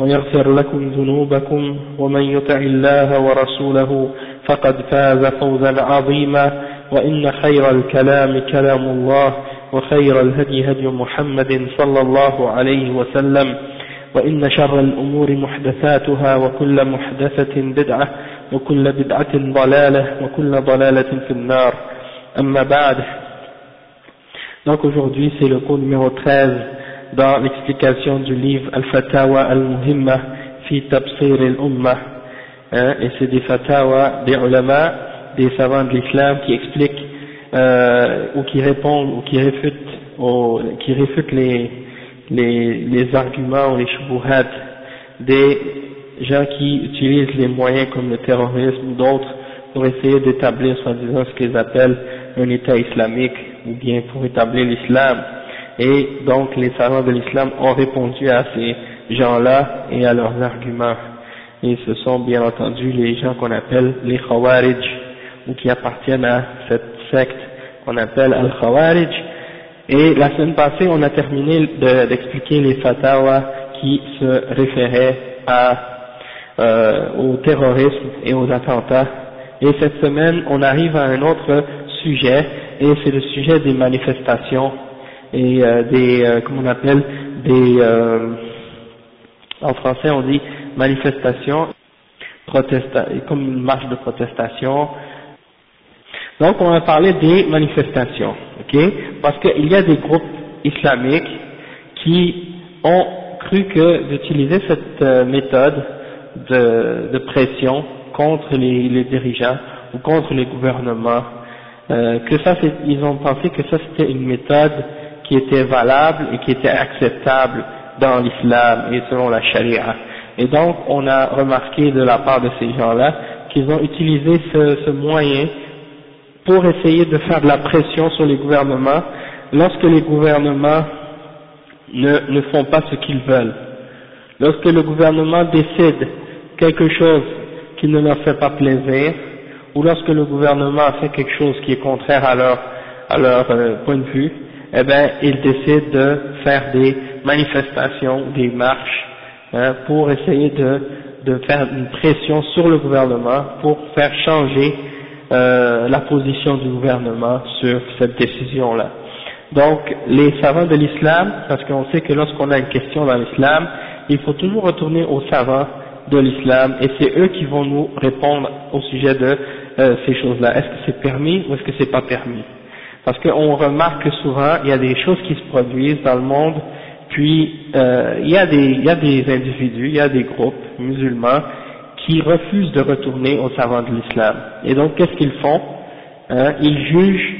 ويغفر لكم ذنوبكم ومن يطع الله ورسوله فقد فاز فوزا عظيما وإن خير الكلام كلام الله وخير الهدي هدي محمد صلى الله عليه وسلم وإن شر الأمور محدثاتها وكل محدثة بدعة وكل بدعة ضلالة وكل ضلالة في النار. أما بعد Donc aujourd'hui c'est le cours numéro 13 dans l'explication du livre Al-Fatawa Al-Muhimma fi Tabsir al-Ummah hein, et c'est des fatawa des ulama, des savants de l'islam qui expliquent euh, ou qui répondent ou qui réfutent, qui réfutent les, les, les arguments ou les shubuhat des gens qui utilisent les moyens comme le terrorisme ou d'autres pour essayer d'établir soi-disant ce qu'ils appellent un État islamique ou bien pour établir l'islam. Et donc les savants de l'islam ont répondu à ces gens-là et à leurs arguments. Et ce sont bien entendu les gens qu'on appelle les Khawarij ou qui appartiennent à cette secte qu'on appelle Al-Khawarij. Et la semaine passée, on a terminé d'expliquer les fatwas qui se référaient euh, au terrorisme et aux attentats. Et cette semaine, on arrive à un autre sujet, et c'est le sujet des manifestations et euh, des, euh, comment on appelle, des, euh, en français on dit manifestations, protesta comme une marche de protestation. Donc on va parler des manifestations, ok? Parce qu'il y a des groupes islamiques qui ont cru que d'utiliser cette méthode de, de pression contre les, les dirigeants ou contre les gouvernements, euh, que ça, ils ont pensé que ça c'était une méthode qui était valable et qui était acceptable dans l'islam et selon la charia. Et donc on a remarqué de la part de ces gens-là qu'ils ont utilisé ce, ce moyen pour essayer de faire de la pression sur les gouvernements lorsque les gouvernements ne, ne font pas ce qu'ils veulent. Lorsque le gouvernement décide quelque chose qui ne leur fait pas plaisir, ou lorsque le gouvernement fait quelque chose qui est contraire à leur, à leur euh, point de vue, eh bien, ils décident de faire des manifestations, des marches, hein, pour essayer de, de faire une pression sur le gouvernement pour faire changer euh, la position du gouvernement sur cette décision-là. Donc, les savants de l'islam, parce qu'on sait que lorsqu'on a une question dans l'islam, il faut toujours retourner aux savants de l'islam et c'est eux qui vont nous répondre au sujet de euh, ces choses-là. Est-ce que c'est permis ou est-ce que c'est pas permis? Parce qu'on remarque que souvent il y a des choses qui se produisent dans le monde, puis euh, il, y a des, il y a des individus, il y a des groupes musulmans qui refusent de retourner aux savants de l'islam. Et donc qu'est-ce qu'ils font? Hein Ils jugent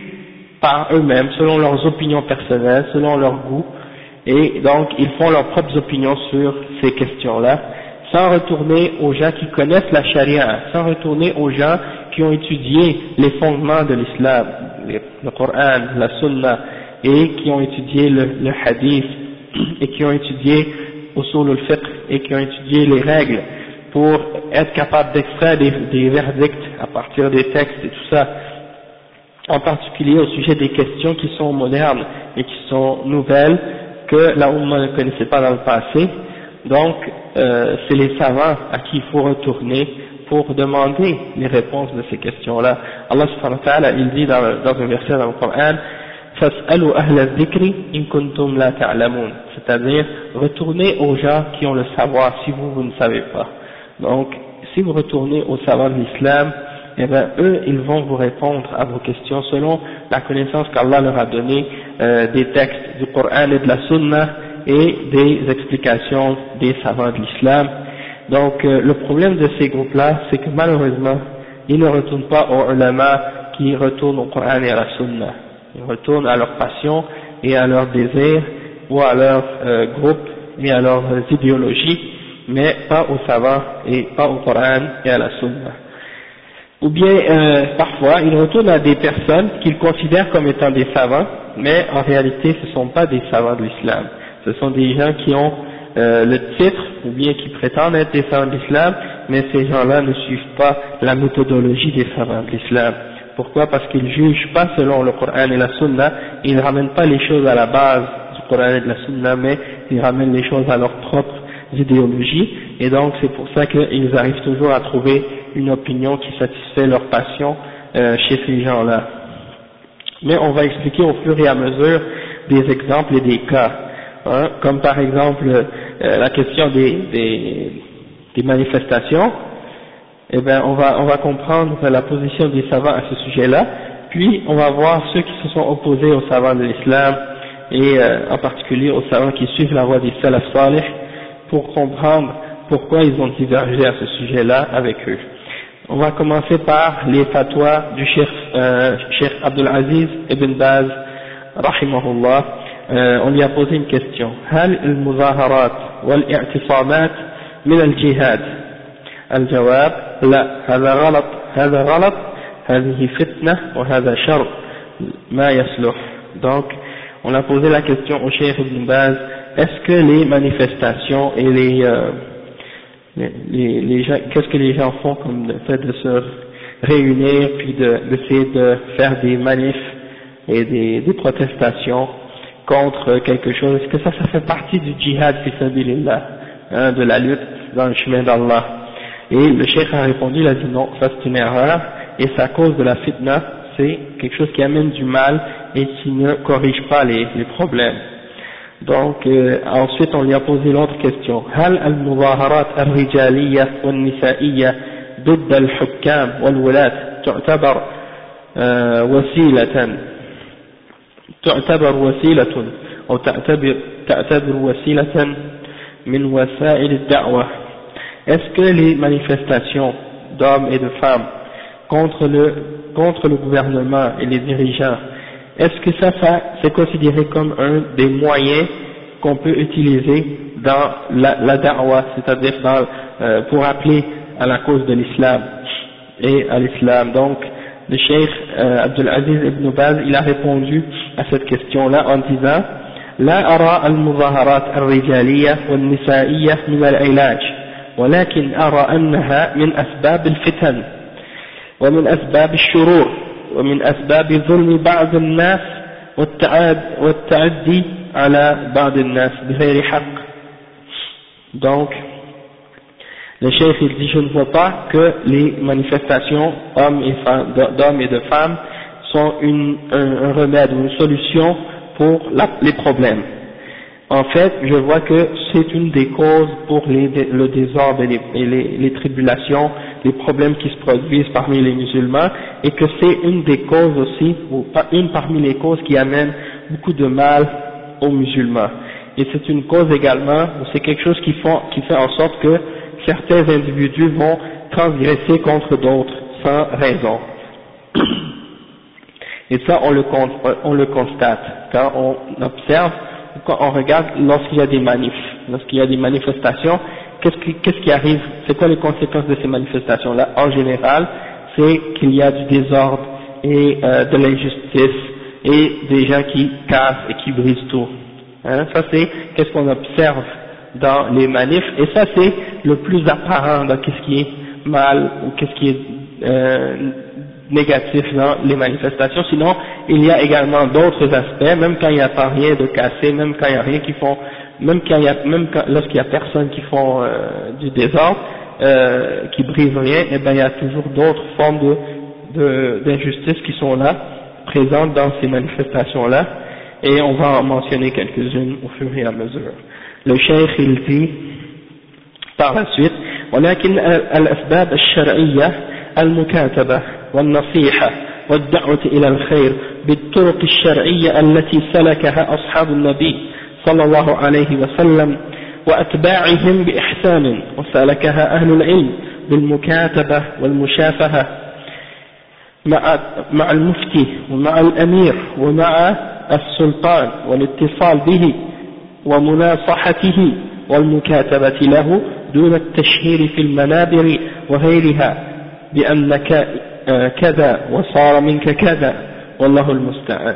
par eux-mêmes, selon leurs opinions personnelles, selon leur goût, et donc ils font leurs propres opinions sur ces questions-là sans retourner aux gens qui connaissent la charia, sans retourner aux gens qui ont étudié les fondements de l'islam, le Coran, la Sunna, et qui ont étudié le, hadith, et qui ont étudié usul al-fiqh, et qui ont étudié les règles, pour être capable d'extraire des, des verdicts à partir des textes et tout ça, en particulier au sujet des questions qui sont modernes et qui sont nouvelles, que la Oumma ne connaissait pas dans le passé, donc, euh, c'est les savants à qui il faut retourner pour demander les réponses de ces questions-là. Allah subhanahu wa ta'ala, il dit dans, dans un verset dans le Coran, فَاسْأَلُوا أَهْلَ الذِّكْرِ إِن كُنْتُمْ لَا تَعْلَمُونَ C'est-à-dire, retournez aux gens qui ont le savoir si vous, vous ne savez pas. Donc, si vous retournez aux savants de l'islam, eh bien, eux, ils vont vous répondre à vos questions selon la connaissance qu'Allah leur a donnée euh, des textes du Coran et de la Sunna et des explications des savants de l'islam. Donc, euh, le problème de ces groupes-là, c'est que malheureusement, ils ne retournent pas aux ulama qui retournent au Coran et à la Sunna. Ils retournent à leur passion et à leurs désirs ou à leur euh, et à leurs idéologies, mais pas aux savants et pas au Coran et à la Sunna. Ou bien, euh, parfois, ils retournent à des personnes qu'ils considèrent comme étant des savants, mais en réalité, ce ne sont pas des savants de l'islam. Ce sont des gens qui ont euh, le titre, ou bien qui prétendent être des savants de l'islam, mais ces gens-là ne suivent pas la méthodologie des savants de l'islam. Pourquoi? Parce qu'ils jugent pas selon le Coran et la Sunna, ils ne ramènent pas les choses à la base du Coran et de la Sunna, mais ils ramènent les choses à leur propre idéologie, et donc c'est pour ça qu'ils arrivent toujours à trouver une opinion qui satisfait leur passion euh, chez ces gens-là. Mais on va expliquer au fur et à mesure des exemples et des cas, hein, comme par exemple euh, la question des, manifestations, eh bien on va, on va comprendre la position des savants à ce sujet-là, puis on va voir ceux qui se sont opposés aux savants de l'islam, et euh, en particulier aux savants qui suivent la voie des salaf salih, pour comprendre pourquoi ils ont divergé à ce sujet-là avec eux. On va commencer par les fatwas du Cheikh, euh, Cheikh Abdul Aziz ibn Baz, rahimahullah Euh, on lui a posé une question. هل المظاهرات والاعتصامات من الجهاد؟ الجواب لا هذا غلط هذا غلط هذه فتنة وهذا شر ما يصلح. Donc, on a posé la question au Cheikh Ibn Baz est-ce que les manifestations et les, euh, les, les gens, qu'est-ce que les gens font comme le fait de se réunir puis d'essayer de, faire des manifs et des, des protestations contre quelque chose, est-ce que ça, ça fait partie du djihad hein, de la lutte dans le chemin d'Allah Et le cheikh a répondu, il a dit non, ça c'est une erreur, et c'est à cause de la fitna, c'est quelque chose qui amène du mal et qui ne corrige pas les, les problèmes. Donc euh, ensuite on lui a posé l'autre question هل المظاهرات الرجالية والنسائية ضد الحكام والولاة تعتبر آه وسيلة تعتبر وسيلة أو تعتبر تعتبر وسيلة من وسائل الدعوة Est-ce que les manifestations d'hommes et de femmes contre le, contre le gouvernement et les dirigeants est-ce que ça, ça c'est considéré comme un des moyens qu'on peut utiliser dans la, la da'wah, c'est-à-dire euh, pour appeler à la cause de l'islam et à l'islam. Donc, le cheikh euh, Abdul Aziz ibn Baz, il a répondu à cette question-là en disant لا أرى المظاهرات الرجالية والنسائية من العلاج ولكن أرى أنها من أسباب الفتن ومن أسباب الشرور ومن أسباب ظلم بعض الناس والتعدي على بعض الناس بغير حق donc le chef il dit je ne vois pas que les manifestations et femmes d'hommes et de femmes sont une, un, remède ou une solution pour les problèmes en fait, je vois que c'est une des causes pour le désordre et, les, tribulations, les problèmes qui se produisent parmi les musulmans, et que c'est une des causes aussi, ou une parmi les causes qui amènent beaucoup de mal aux musulmans. Et c'est une cause également, c'est quelque chose qui fait en sorte que certains individus vont transgresser contre d'autres sans raison. Et ça, on le, on le constate. Quand on observe quand on regarde lorsqu'il y a des manifs, lorsqu'il y a des manifestations, qu'est-ce qui, qu'est-ce qui arrive? C'est quoi les conséquences de ces manifestations-là? En général, c'est qu'il y a du désordre et euh, de l'injustice et des gens qui cassent et qui brisent tout. Hein, ça c'est qu'est-ce qu'on observe dans les manifs. Et ça c'est le plus apparent dans qu'est-ce qui est mal ou qu'est-ce qui est euh, négatif dans les manifestations, sinon il y a également d'autres aspects, même quand il n'y a pas rien de cassé, même quand il n'y a rien qui font, même quand il y a, même lorsqu'il y a personne qui font euh, du désordre, euh, qui brise rien, et eh bien il y a toujours d'autres formes de d'injustice qui sont là, présentes dans ces manifestations-là, et on va en mentionner quelques-unes au fur et à mesure. Le cheikh il dit par la suite, ولكن الأسباب الشرعية المكاتبة والنصيحة والدعوة إلى الخير بالطرق الشرعية التي سلكها أصحاب النبي صلى الله عليه وسلم وأتباعهم بإحسان وسلكها أهل العلم بالمكاتبة والمشافهة مع, مع المفتي ومع الأمير ومع السلطان والاتصال به ومناصحته والمكاتبة له دون التشهير في المنابر وغيرها بأنك آه، كذا وصار منك كذا والله المستعان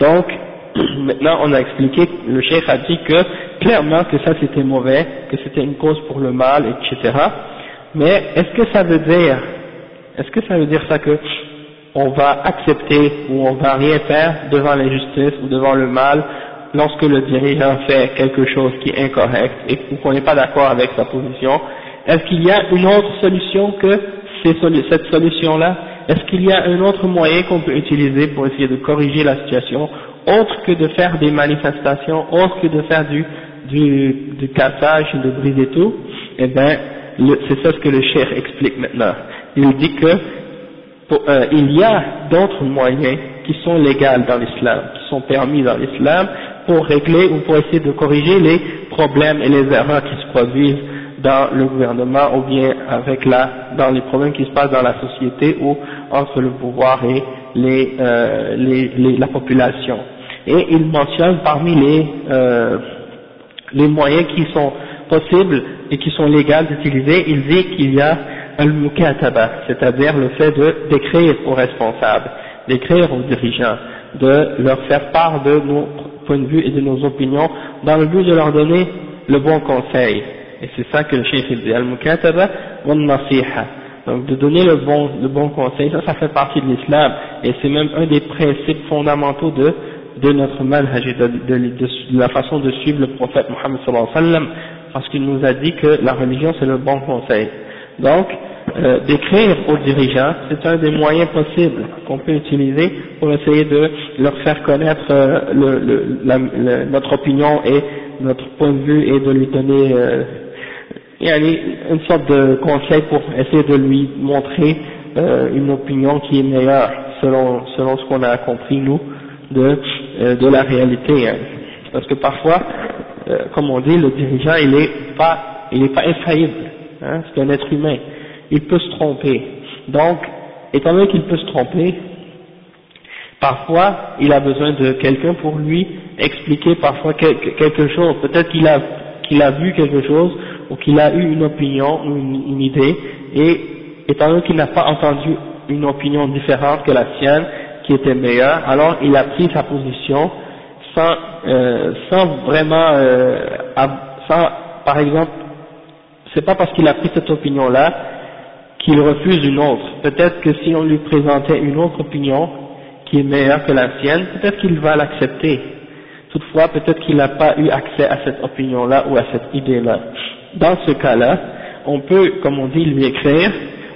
donc maintenant on a expliqué le cheikh a dit que clairement que ça c'était mauvais que c'était une cause pour le mal etc mais est-ce que ça veut dire est-ce que ça veut dire ça que on va accepter ou on va rien faire devant l'injustice ou devant le mal lorsque le dirigeant fait quelque chose qui est incorrect et qu'on n'est pas d'accord avec sa position, est-ce qu'il y a une autre solution que cette solution-là? Est-ce qu'il y a un autre moyen qu'on peut utiliser pour essayer de corriger la situation, autre que de faire des manifestations, autre que de faire du, du, du cassage, de briser tout? Eh bien, c'est ça ce que le chef explique maintenant. Il dit que euh, il y a d'autres moyens qui sont légaux dans l'islam, qui sont permis dans l'islam, pour régler ou pour essayer de corriger les problèmes et les erreurs qui se produisent dans le gouvernement ou bien avec la, dans les problèmes qui se passent dans la société ou entre le pouvoir et euh, la population. Et il mentionne parmi les, euh, les moyens qui sont possibles et qui sont légaux d'utiliser, il dit qu'il y a al-mukataba, c'est-à-dire le fait de d'écrire aux responsables, d'écrire aux dirigeants, de leur faire part de nos point de vue et de nos opinions dans le but de leur donner le bon conseil. Et c'est ça que le chef dit, al-mukataba wa nasiha. Donc de donner le bon, le bon conseil, ça, ça fait partie de l'islam et c'est même un des principes fondamentaux de, de notre manhaj de, de, de, la façon de suivre le prophète Muhammad sallallahu alayhi wa sallam parce qu'il nous a dit que la religion c'est le bon conseil. Donc, euh, d'écrire aux dirigeants, c'est un des moyens possibles qu'on peut utiliser pour essayer de leur faire connaître euh, notre opinion et notre point de vue et de lui donner euh, une sorte de conseil pour essayer de lui montrer une opinion qui est meilleure selon, selon ce qu'on a compris nous de, de la réalité. Hein. Parce que parfois, comme on dit, le dirigeant il est pas, n'est pas infaillible, hein, c'est un être humain il peut se tromper. Donc, étant donné qu'il peut se tromper, parfois il a besoin de quelqu'un pour lui expliquer parfois quelque chose. Peut-être qu'il a, qu'il a vu quelque chose ou qu'il a eu une opinion ou une, idée et étant donné qu'il n'a pas entendu une opinion différente que la sienne qui était meilleure, alors il a pris sa position sans, euh, sans vraiment, euh, sans, par exemple, c'est pas parce qu'il a pris cette opinion-là qu'il refuse une autre. Peut-être que si on lui présentait une autre opinion qui est meilleure que la sienne, peut-être qu'il va l'accepter. Toutefois, peut-être qu'il n'a pas eu accès à cette opinion-là ou à cette idée-là. Dans ce cas-là, on peut, comme on dit, lui écrire,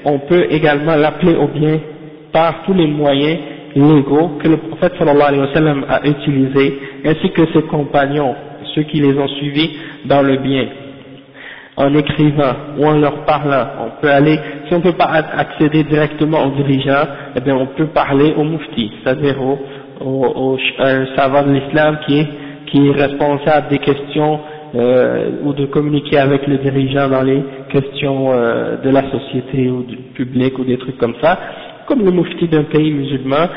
on peut également l'appeler au bien par tous les moyens légaux que le prophète sallallahu alayhi wa a utilisés, ainsi que ses compagnons, ceux qui les ont suivis dans le bien en écrivant ou en leur parlant. On peut aller, si on ne peut pas accéder directement aux dirigeants, eh bien on peut parler au mufti, c'est-à-dire au, savant de l'islam qui est, qui responsable des questions euh, ou de communiquer avec le dirigeant dans les questions euh, de la société ou du public ou des trucs comme ça, comme le mufti d'un pays musulman,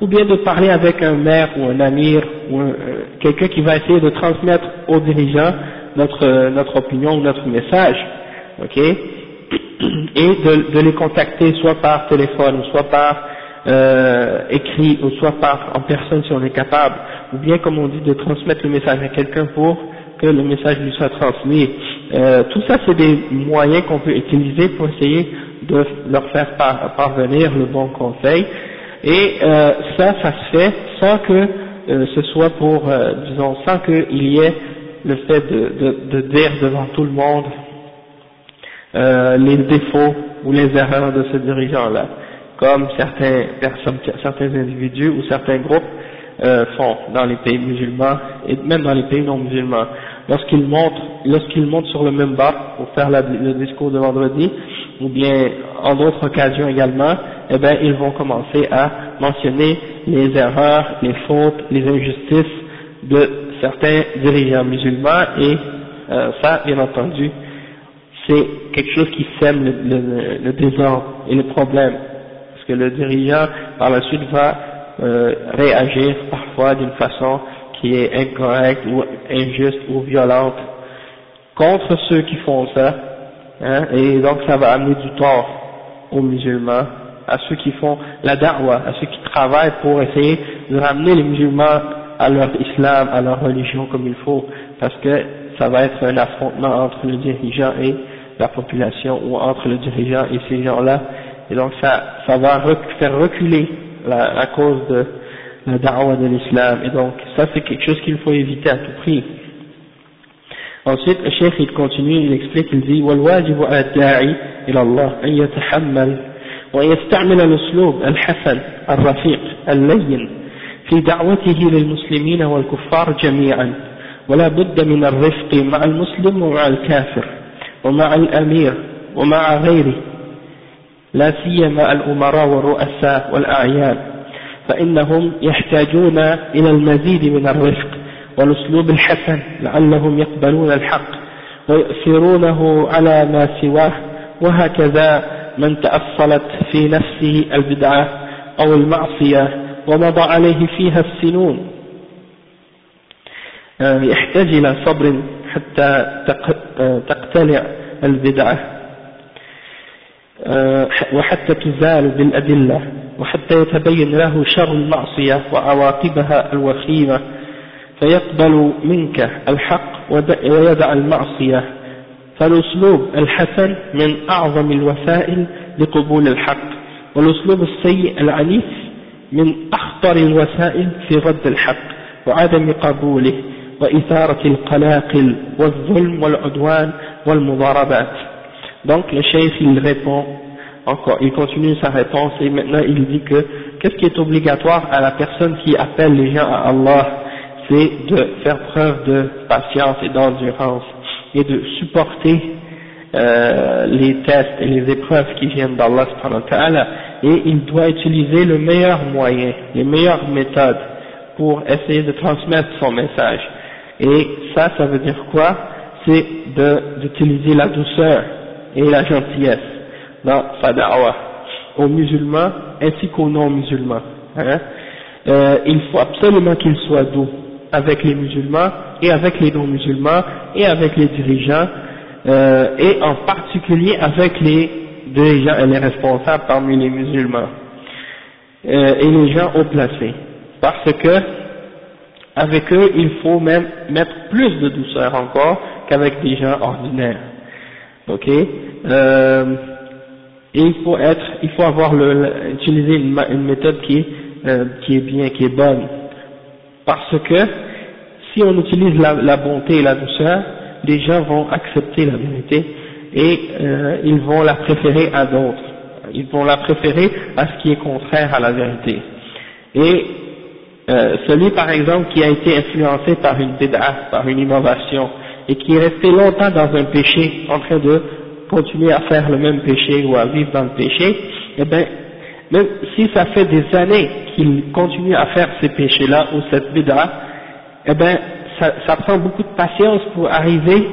ou bien de parler avec un maire ou un amir ou euh, quelqu'un qui va essayer de transmettre aux dirigeants notre, notre opinion ou notre message, ok, et de, les contacter soit par téléphone, soit par euh, écrit, ou soit par en personne si on est capable, ou bien comme on dit de transmettre le message à quelqu'un pour que le message lui soit transmis. Euh, tout ça c'est des moyens qu'on peut utiliser pour essayer de leur faire parvenir le bon conseil. Et euh, ça, ça se fait sans que euh, ce soit pour, euh, disons, sans qu'il y ait le fait de, de, de, dire devant tout le monde euh, les défauts ou les erreurs de ce dirigeant-là, comme certains personnes, certains individus ou certains groupes euh, font dans les pays musulmans et même dans les pays non musulmans. lorsqu'ils montent, lorsqu'ils montent sur le même bar pour faire le discours de vendredi, ou bien en d'autres occasions également, eh bien, ils vont commencer à mentionner les erreurs, les fautes, les injustices de certains dirigeants musulmans et euh, ça, bien entendu, c'est quelque chose qui sème le, désordre et le problème. Parce que le dirigeant, par la suite, va euh, réagir parfois d'une façon qui est incorrecte ou injuste ou violente contre ceux qui font ça. Hein, et donc ça va amener du tort aux musulmans, à ceux qui font la da'wah, à ceux qui travaillent pour essayer de ramener les musulmans à leur islam, à leur religion comme il faut, parce que ça va être un affrontement entre le dirigeant et la population ou entre le dirigeant et ces gens-là, et donc ça, ça va faire reculer la, la cause de la da'wah de l'islam, et donc ça c'est quelque chose qu'il faut éviter à tout prix. Ensuite, le cheikh il continue, il explique, il dit والواجب على الداعي إلى الله أن يتحمل ويستعمل الأسلوب الحسن الرفيق اللين في دعوته للمسلمين والكفار جميعا. ولا بد من الرفق مع المسلم ومع الكافر ومع الأمير ومع غيره. لا سيما الأمراء والرؤساء والأعيان. فإنهم يحتاجون إلى المزيد من الرفق والأسلوب الحسن لعلهم يقبلون الحق ويؤثرونه على ما سواه. وهكذا من تأصلت في نفسه البدعة أو المعصية ومضى عليه فيها السنون. آه، يحتاج إلى صبر حتى تقتلع البدعة. آه، وحتى تزال بالأدلة. وحتى يتبين له شر المعصية وعواقبها الوخيمة. فيقبل منك الحق ويدع المعصية. فالأسلوب الحسن من أعظم الوسائل لقبول الحق. والأسلوب السيء العنيف من أخطر الوسائل في رد الحق وعدم قبوله وإثارة القلاقل والظلم والعدوان والمضاربات donc le chef il répond encore, il continue sa réponse et maintenant il dit que qu'est-ce qui est obligatoire à la personne qui appelle les gens à Allah c'est de faire preuve de patience et d'endurance et de supporter euh, les tests et les épreuves qui viennent d'Allah et il doit utiliser le meilleur moyen, les meilleures méthodes pour essayer de transmettre son message. Et ça, ça veut dire quoi? C'est d'utiliser la douceur et la gentillesse dans sa da'wah aux musulmans ainsi qu'aux non-musulmans. Hein? Euh, il faut absolument qu'il soit doux avec les musulmans et avec les non-musulmans et avec les dirigeants euh, et en particulier avec les dirigeants et les responsables parmi les musulmans. Euh, et les gens haut placés parce que avec eux il faut même mettre plus de douceur encore qu'avec des gens ordinaires. Ok? Euh, et il faut être il faut avoir le, utiliser une, méthode qui est euh, qui est bien qui est bonne. Parce que si on utilise la, bonté et la douceur, les gens vont accepter la vérité et euh, ils vont la préférer à d'autres. Ils vont la préférer à ce qui est contraire à la vérité. Et euh, celui par exemple qui a été influencé par une bid'a, par une innovation, et qui est resté longtemps dans un péché, en train de continuer à faire le même péché ou à vivre dans le péché, eh bien, même si ça fait des années qu'il continue à faire ces péchés-là ou cette bid'a, eh bien, ça, ça, prend beaucoup de patience pour arriver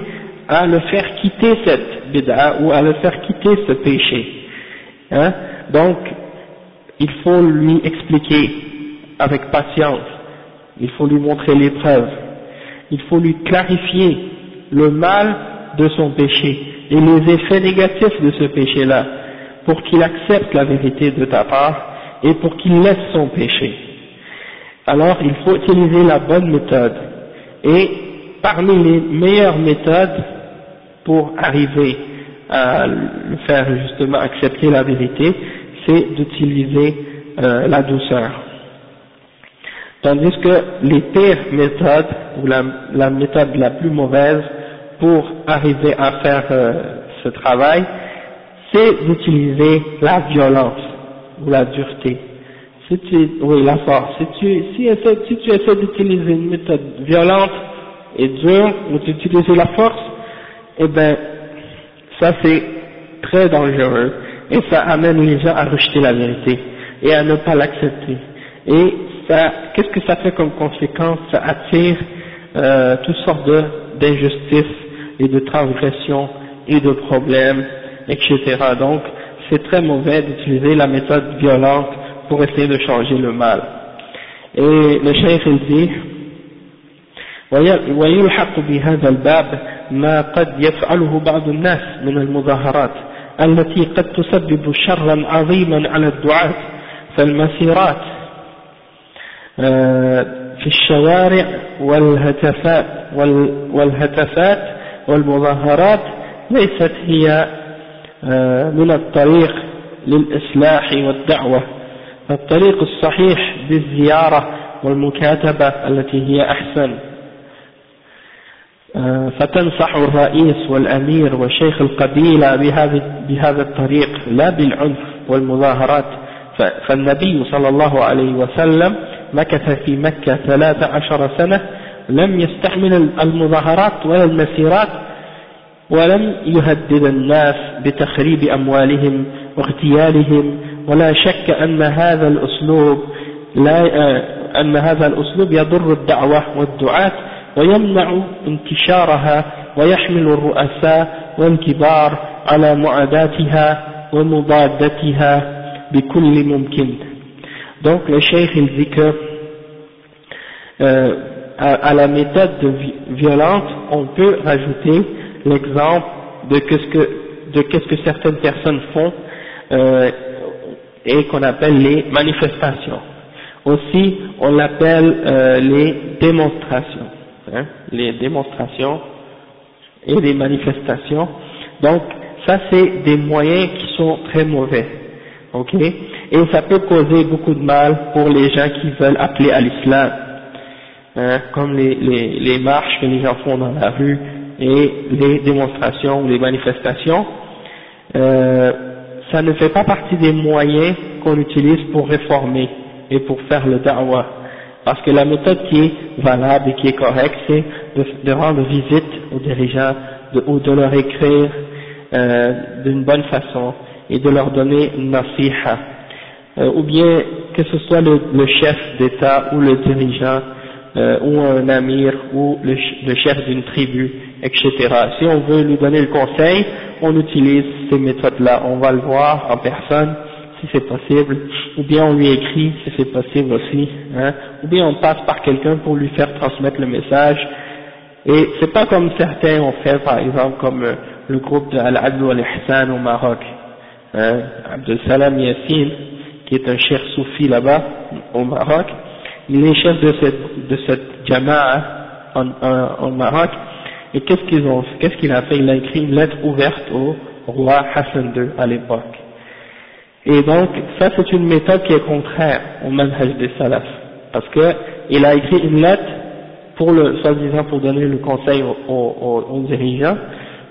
à le faire quitter cette bid'a ou à le faire quitter ce péché. Hein? Donc, il faut lui expliquer avec patience, il faut lui montrer les preuves, il faut lui clarifier le mal de son péché et les effets négatifs de ce péché-là pour qu'il accepte la vérité de ta part et pour qu'il laisse son péché. Alors il faut utiliser la bonne méthode. Et parmi les meilleures méthodes pour arriver à faire justement accepter la vérité, c'est d'utiliser euh, la douceur. Tandis que les pires méthodes, ou la, la méthode la plus mauvaise pour arriver à faire euh, ce travail, c'est d'utiliser la violence ou la dureté. Si tu, oui, la force. Si tu, si, si tu essaies d'utiliser une méthode violente et dur, ou d'utiliser la force, eh ben, ça c'est très dangereux, et ça amène les gens à rejeter la vérité, et à ne pas l'accepter. Et ça, qu'est-ce que ça fait comme conséquence? Ça attire euh, toutes sortes d'injustices et de transgressions et de problèmes, etc. Donc, c'est très mauvais d'utiliser la méthode violente pour essayer de changer le mal. Et le cheikh il dit ويلحق بهذا الباب ما قد يفعله بعض الناس من المظاهرات التي قد تسبب شرا عظيما على الدعاة فالمسيرات في الشوارع والهتفات والهتفات والمظاهرات ليست هي من الطريق للإصلاح والدعوة. الطريق الصحيح بالزيارة والمكاتبة التي هي أحسن. فتنصح الرئيس والأمير وشيخ القبيلة بهذا الطريق لا بالعنف والمظاهرات. فالنبي صلى الله عليه وسلم مكث في مكة ثلاث عشر سنة لم يستحمل المظاهرات ولا المسيرات ولم يهدد الناس بتخريب أموالهم واغتيالهم. ولا شك أن هذا الأسلوب لا أن هذا الأسلوب يضر الدعوة والدعاة. ويمنع انتشارها ويحمل الرؤساء والكبار على معاداتها ومضادتها بكل ممكن Donc le cheikh il dit que euh, à, à, la méthode de violente, on peut rajouter l'exemple de qu'est-ce que de qu'est-ce que certaines personnes font euh, et qu'on appelle les manifestations. Aussi, on l'appelle euh, les démonstrations, hein, les démonstrations et les manifestations. Donc, ça c'est des moyens qui sont très mauvais, ok? Et ça peut causer beaucoup de mal pour les gens qui veulent appeler à l'islam, hein, comme les, marches que les gens font dans la rue et les démonstrations ou les manifestations. Euh, ça ne fait pas partie des moyens qu'on utilise pour réformer et pour faire le da'wah. Parce que la méthode qui est valable et qui est correcte, c'est de, rendre visite aux dirigeants de, ou de leur écrire euh, d'une bonne façon et de leur donner nasiha. Euh, ou bien que ce soit le, chef d'État ou le dirigeant euh, ou un amir ou le, le chef d'une tribu, etc. Si on veut lui donner le conseil, on utilise ces méthodes-là. On va le voir en personne si c'est possible, ou bien on lui écrit si c'est possible aussi, hein, ou bien on passe par quelqu'un pour lui faire transmettre le message. Et c'est pas comme certains ont fait, par exemple, comme euh, le groupe de Al-Adl al-Ihsan au Maroc. Hein, Abdel Salam Yassine, qui est un cher soufi là-bas, au Maroc, il est chef de cette, de cette jama'a au Maroc, et qu'est-ce qu'ils ont, qu'est-ce qu'il a fait? Il a écrit une lettre ouverte au roi Hassan II à l'époque. Et donc, ça c'est une méthode qui est contraire au manhaj des salafs. Parce que il a écrit une lettre pour le, soi-disant pour donner le conseil aux, dirigeants,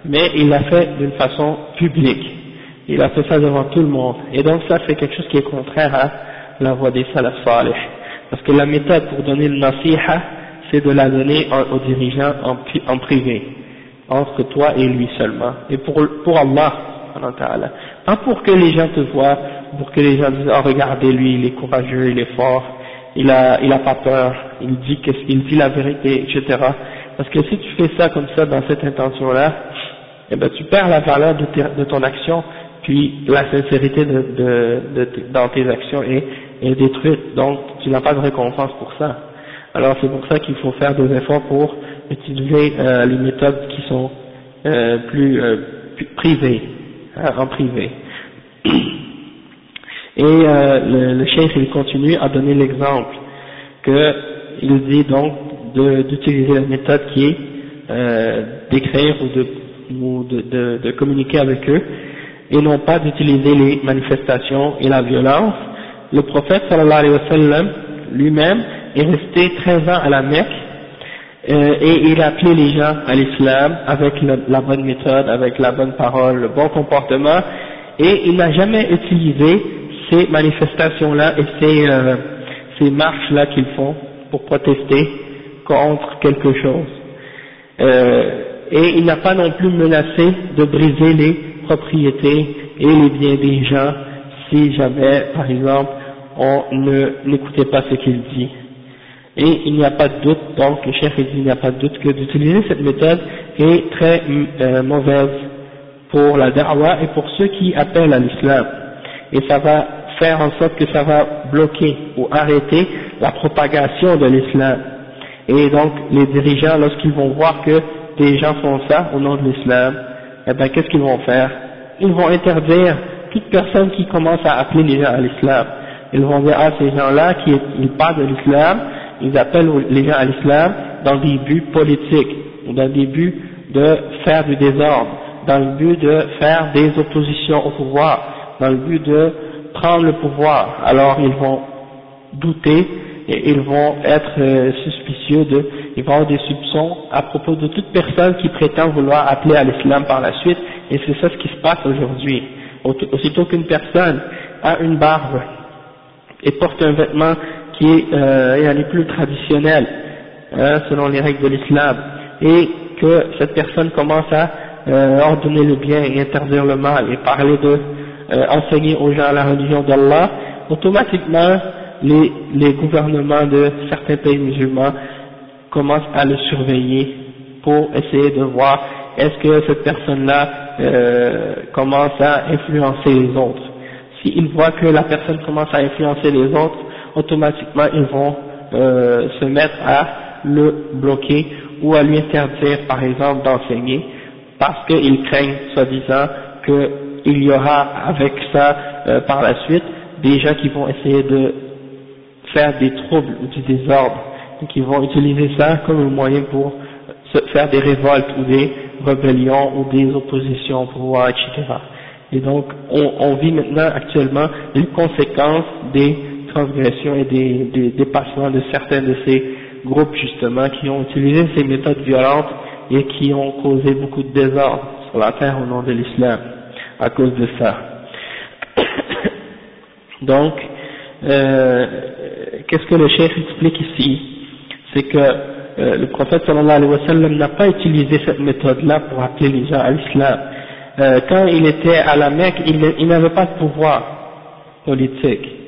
mais il l'a fait d'une façon publique. Il a fait ça devant tout le monde. Et donc ça c'est quelque chose qui est contraire à la voie des salih. Parce que la méthode pour donner le nasiha, c'est de la donner aux dirigeants en, en privé, entre toi et lui seulement. Et pour, pour Allah, pas pour que les gens te voient, pour que les gens disent, oh regardez lui, il est courageux, il est fort, il a, il a pas peur, il dit qu'il dit la vérité, etc. Parce que si tu fais ça comme ça, dans cette intention-là, eh ben tu perds la valeur de, de ton action, puis la sincérité de, de, de, dans tes actions est, est détruite, donc tu n'as pas de récompense pour ça. Alors c'est pour ça qu'il faut faire des efforts pour utiliser euh, les méthodes qui sont euh, plus, euh, privées. En privé. Et euh, le, le cheikh il continue à donner l'exemple que il dit donc d'utiliser la méthode qui est euh, d'écrire ou, de, ou de, de, communiquer avec eux et non pas d'utiliser les manifestations et la violence. Le prophète sallallahu alayhi wa sallam lui-même est resté 13 ans à la Mecque euh, et il a appelé les gens à l'islam avec la bonne méthode, avec la bonne parole, le bon comportement, et il n'a jamais utilisé ces manifestations-là et ces, euh, ces marches-là qu'ils font pour protester contre quelque chose. euh, et il n'a pas non plus menacé de briser les propriétés et les biens des gens si jamais, par exemple, on n'écoutait pas ce qu'il dit. Et il n'y a pas de doute, donc le chef il n'y a pas de doute que d'utiliser cette méthode est très euh, mauvaise pour la da'wah et pour ceux qui appellent à l'islam. Et ça va faire en sorte que ça va bloquer ou arrêter la propagation de l'islam. Et donc les dirigeants, lorsqu'ils vont voir que des gens font ça au nom de l'islam, eh bien qu'est-ce qu'ils vont faire? Ils vont interdire toute personne qui commence à appeler les gens à l'islam. Ils vont dire à ah, ces gens-là qui ils parlent de l'islam, ils appellent les gens à l'islam dans des buts politiques, dans des buts de faire du désordre, dans le but de faire des oppositions au pouvoir, dans le but de prendre le pouvoir. Alors ils vont douter et ils vont être euh, suspicieux de, ils vont avoir des soupçons à propos de toute personne qui prétend vouloir appeler à l'islam par la suite, et c'est ça ce qui se passe aujourd'hui. Aussitôt qu'une personne a une barbe et porte un vêtement qui est, euh, plus traditionnel, hein, selon les règles de l'islam, et que cette personne commence à euh, ordonner le bien et interdire le mal et parler de euh, enseigner aux gens la religion d'Allah, automatiquement les, les gouvernements de certains pays musulmans commencent à le surveiller pour essayer de voir est-ce que cette personne-là euh, commence à influencer les autres. S'ils voient que la personne commence à influencer les autres, automatiquement ils vont euh, se mettre à le bloquer ou à lui interdire par exemple d'enseigner parce qu'ils craignent soi-disant qu'il y aura avec ça euh, par la suite des gens qui vont essayer de faire des troubles ou du désordre et qui vont utiliser ça comme moyen pour faire des révoltes ou des rébellions ou des oppositions au pouvoir, etc. Et donc, on, on, vit maintenant actuellement les conséquences des transgressions et des, dépassements de certains de ces groupes justement qui ont utilisé ces méthodes violentes et qui ont causé beaucoup de désordre sur la terre au nom de l'islam à cause de ça. Donc, euh, qu'est-ce que le chef explique ici? C'est que euh, le prophète sallallahu alayhi wa sallam n'a pas utilisé cette méthode-là pour appeler les gens à l'islam. Euh, quand il était à la Mecque, il, il n'avait pas de pouvoir politique.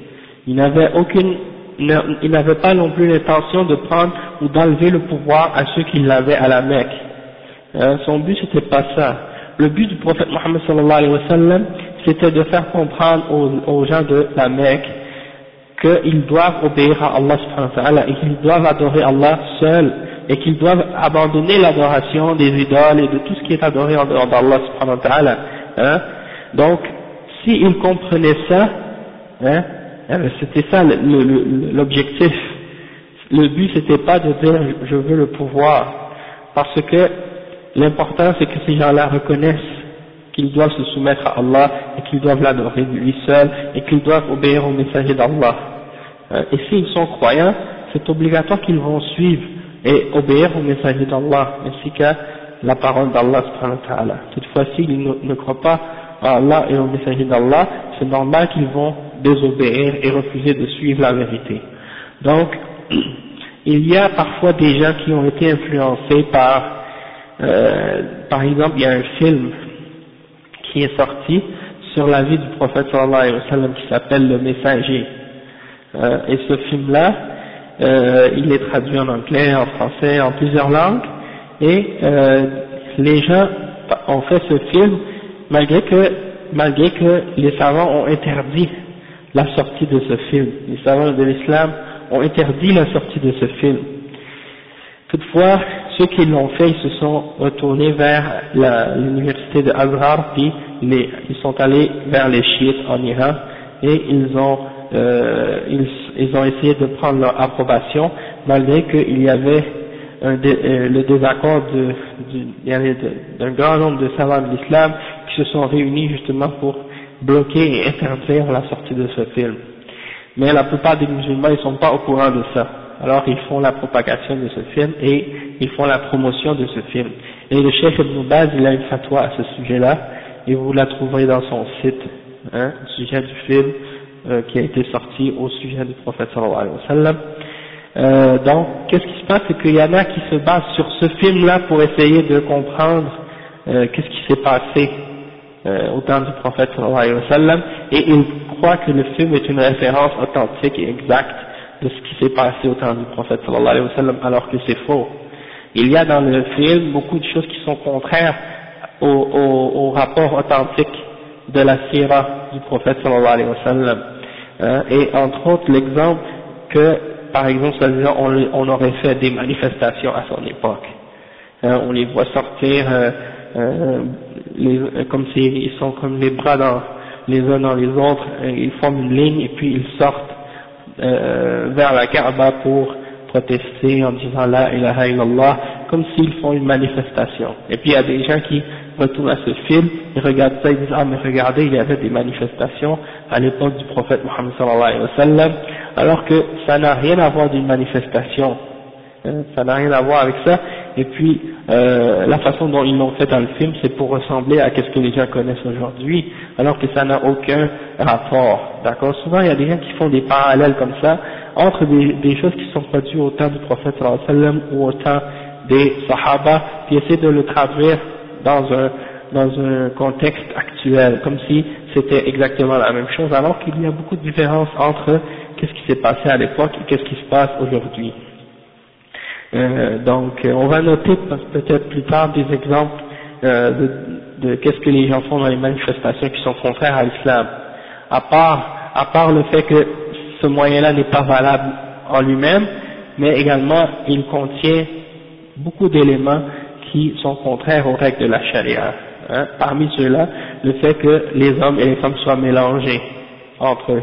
Il n'avait aucune il n'avait pas non plus l'intention de prendre ou d'enlever le pouvoir à ceux qui l'avaient à la Mecque. Hein, son but c'était pas ça. Le but du prophète Mohammed sallallahu alayhi wa sallam, c'était de faire comprendre aux, gens de la Mecque qu'ils doivent obéir à Allah subhanahu wa et qu'ils doivent adorer Allah seul et qu'ils doivent abandonner l'adoration des idoles et de tout ce qui est adoré en dehors d'Allah subhanahu wa ta'ala. Hein. Donc, s'ils comprenaient ça, hein, c'était ça l'objectif. Le but c'était pas de dire je veux le pouvoir, parce que l'important c'est que ces gens-là reconnaissent qu'ils doivent se soumettre à Allah et qu'ils doivent l'adorer lui seul et qu'ils doivent obéir au messager d'Allah. Euh, et s'ils sont croyants, c'est obligatoire qu'ils vont suivre et obéir au messager d'Allah ainsi qu'à la parole d'Allah. Toutefois, s'ils ne, ne croient pas à Allah et au messager d'Allah, c'est normal qu'ils vont désobéir et refuser de suivre la vérité. Donc, il y a parfois des gens qui ont été influencés par, euh, par exemple, il y a un film qui est sorti sur la vie du prophète sallallahu alayhi wa sallam qui s'appelle Le Messager. Euh, et ce film-là, euh, il est traduit en anglais, en français, en plusieurs langues, et euh, les gens ont fait ce film malgré que, malgré que les savants ont interdit la sortie de ce film. Les savants de l'islam ont interdit la sortie de ce film. Toutefois, ceux qui l'ont fait, ils se sont retournés vers l'université de Azhar, puis ils sont allés vers les chiites en Iran, et ils ont, euh, ils, ont essayé de prendre leur approbation, malgré qu'il y avait euh, le désaccord d'un grand nombre de savants de l'islam qui se sont réunis justement pour bloquer et interdire la sortie de ce film. Mais la plupart des musulmans ne sont pas au courant de ça. Alors ils font la propagation de ce film et ils font la promotion de ce film. Et le chef Ibn Baz, il a une fatwa à ce sujet-là, et vous la trouverez dans son site, hein, au sujet du film euh, qui a été sorti au sujet du prophète sallallahu alayhi wa sallam. Euh, donc, qu'est-ce qui se passe? C'est qu'il y en a qui se basent sur ce film-là pour essayer de comprendre euh, qu'est-ce qui s'est passé euh, au temps du prophète sallallahu alayhi wa sallam, et ils croient que le film est une référence authentique et exacte de ce qui s'est passé au temps du prophète sallallahu alayhi wa sallam, alors que c'est faux. Il y a dans le film beaucoup de choses qui sont contraires au, au, au rapport authentique de la sira du prophète sallallahu alayhi wa sallam. Hein, et entre autres l'exemple que, par exemple, on, on, aurait fait des manifestations à son époque. Hein, on les voit sortir euh, euh, comme s'ils sont comme les bras dans, les uns dans les autres, ils forment une ligne et puis ils sortent euh, vers la Kaaba pour protester en disant la ilaha illallah, comme s'ils font une manifestation. Et puis il y a des gens qui retournent à ce film, ils regardent ça, ils disent ah mais regardez il y avait des manifestations à l'époque du prophète Mohammed sallallahu alayhi wa sallam, alors que ça n'a rien à voir d'une manifestation, hein, ça n'a rien à voir avec ça, et puis euh, la façon dont ils l'ont fait dans le film, c'est pour ressembler à ce que les gens connaissent aujourd'hui, alors que ça n'a aucun rapport. D'accord? Souvent, il y a des gens qui font des parallèles comme ça entre des, des choses qui sont produites au temps du prophète sallam ou au temps des sahaba, puis essayer de le traduire dans un dans un contexte actuel, comme si c'était exactement la même chose, alors qu'il y a beaucoup de différences entre qu'est-ce qui s'est passé à l'époque et qu'est-ce qui se passe aujourd'hui. Euh, donc, euh, on va noter peut-être plus tard des exemples euh, de, de qu'est-ce que les gens font dans les manifestations qui sont contraires à l'islam. À part, à part le fait que ce moyen-là n'est pas valable en lui-même, mais également il contient beaucoup d'éléments qui sont contraires aux règles de la charia. Hein. Parmi ceux-là, le fait que les hommes et les femmes soient mélangés entre eux.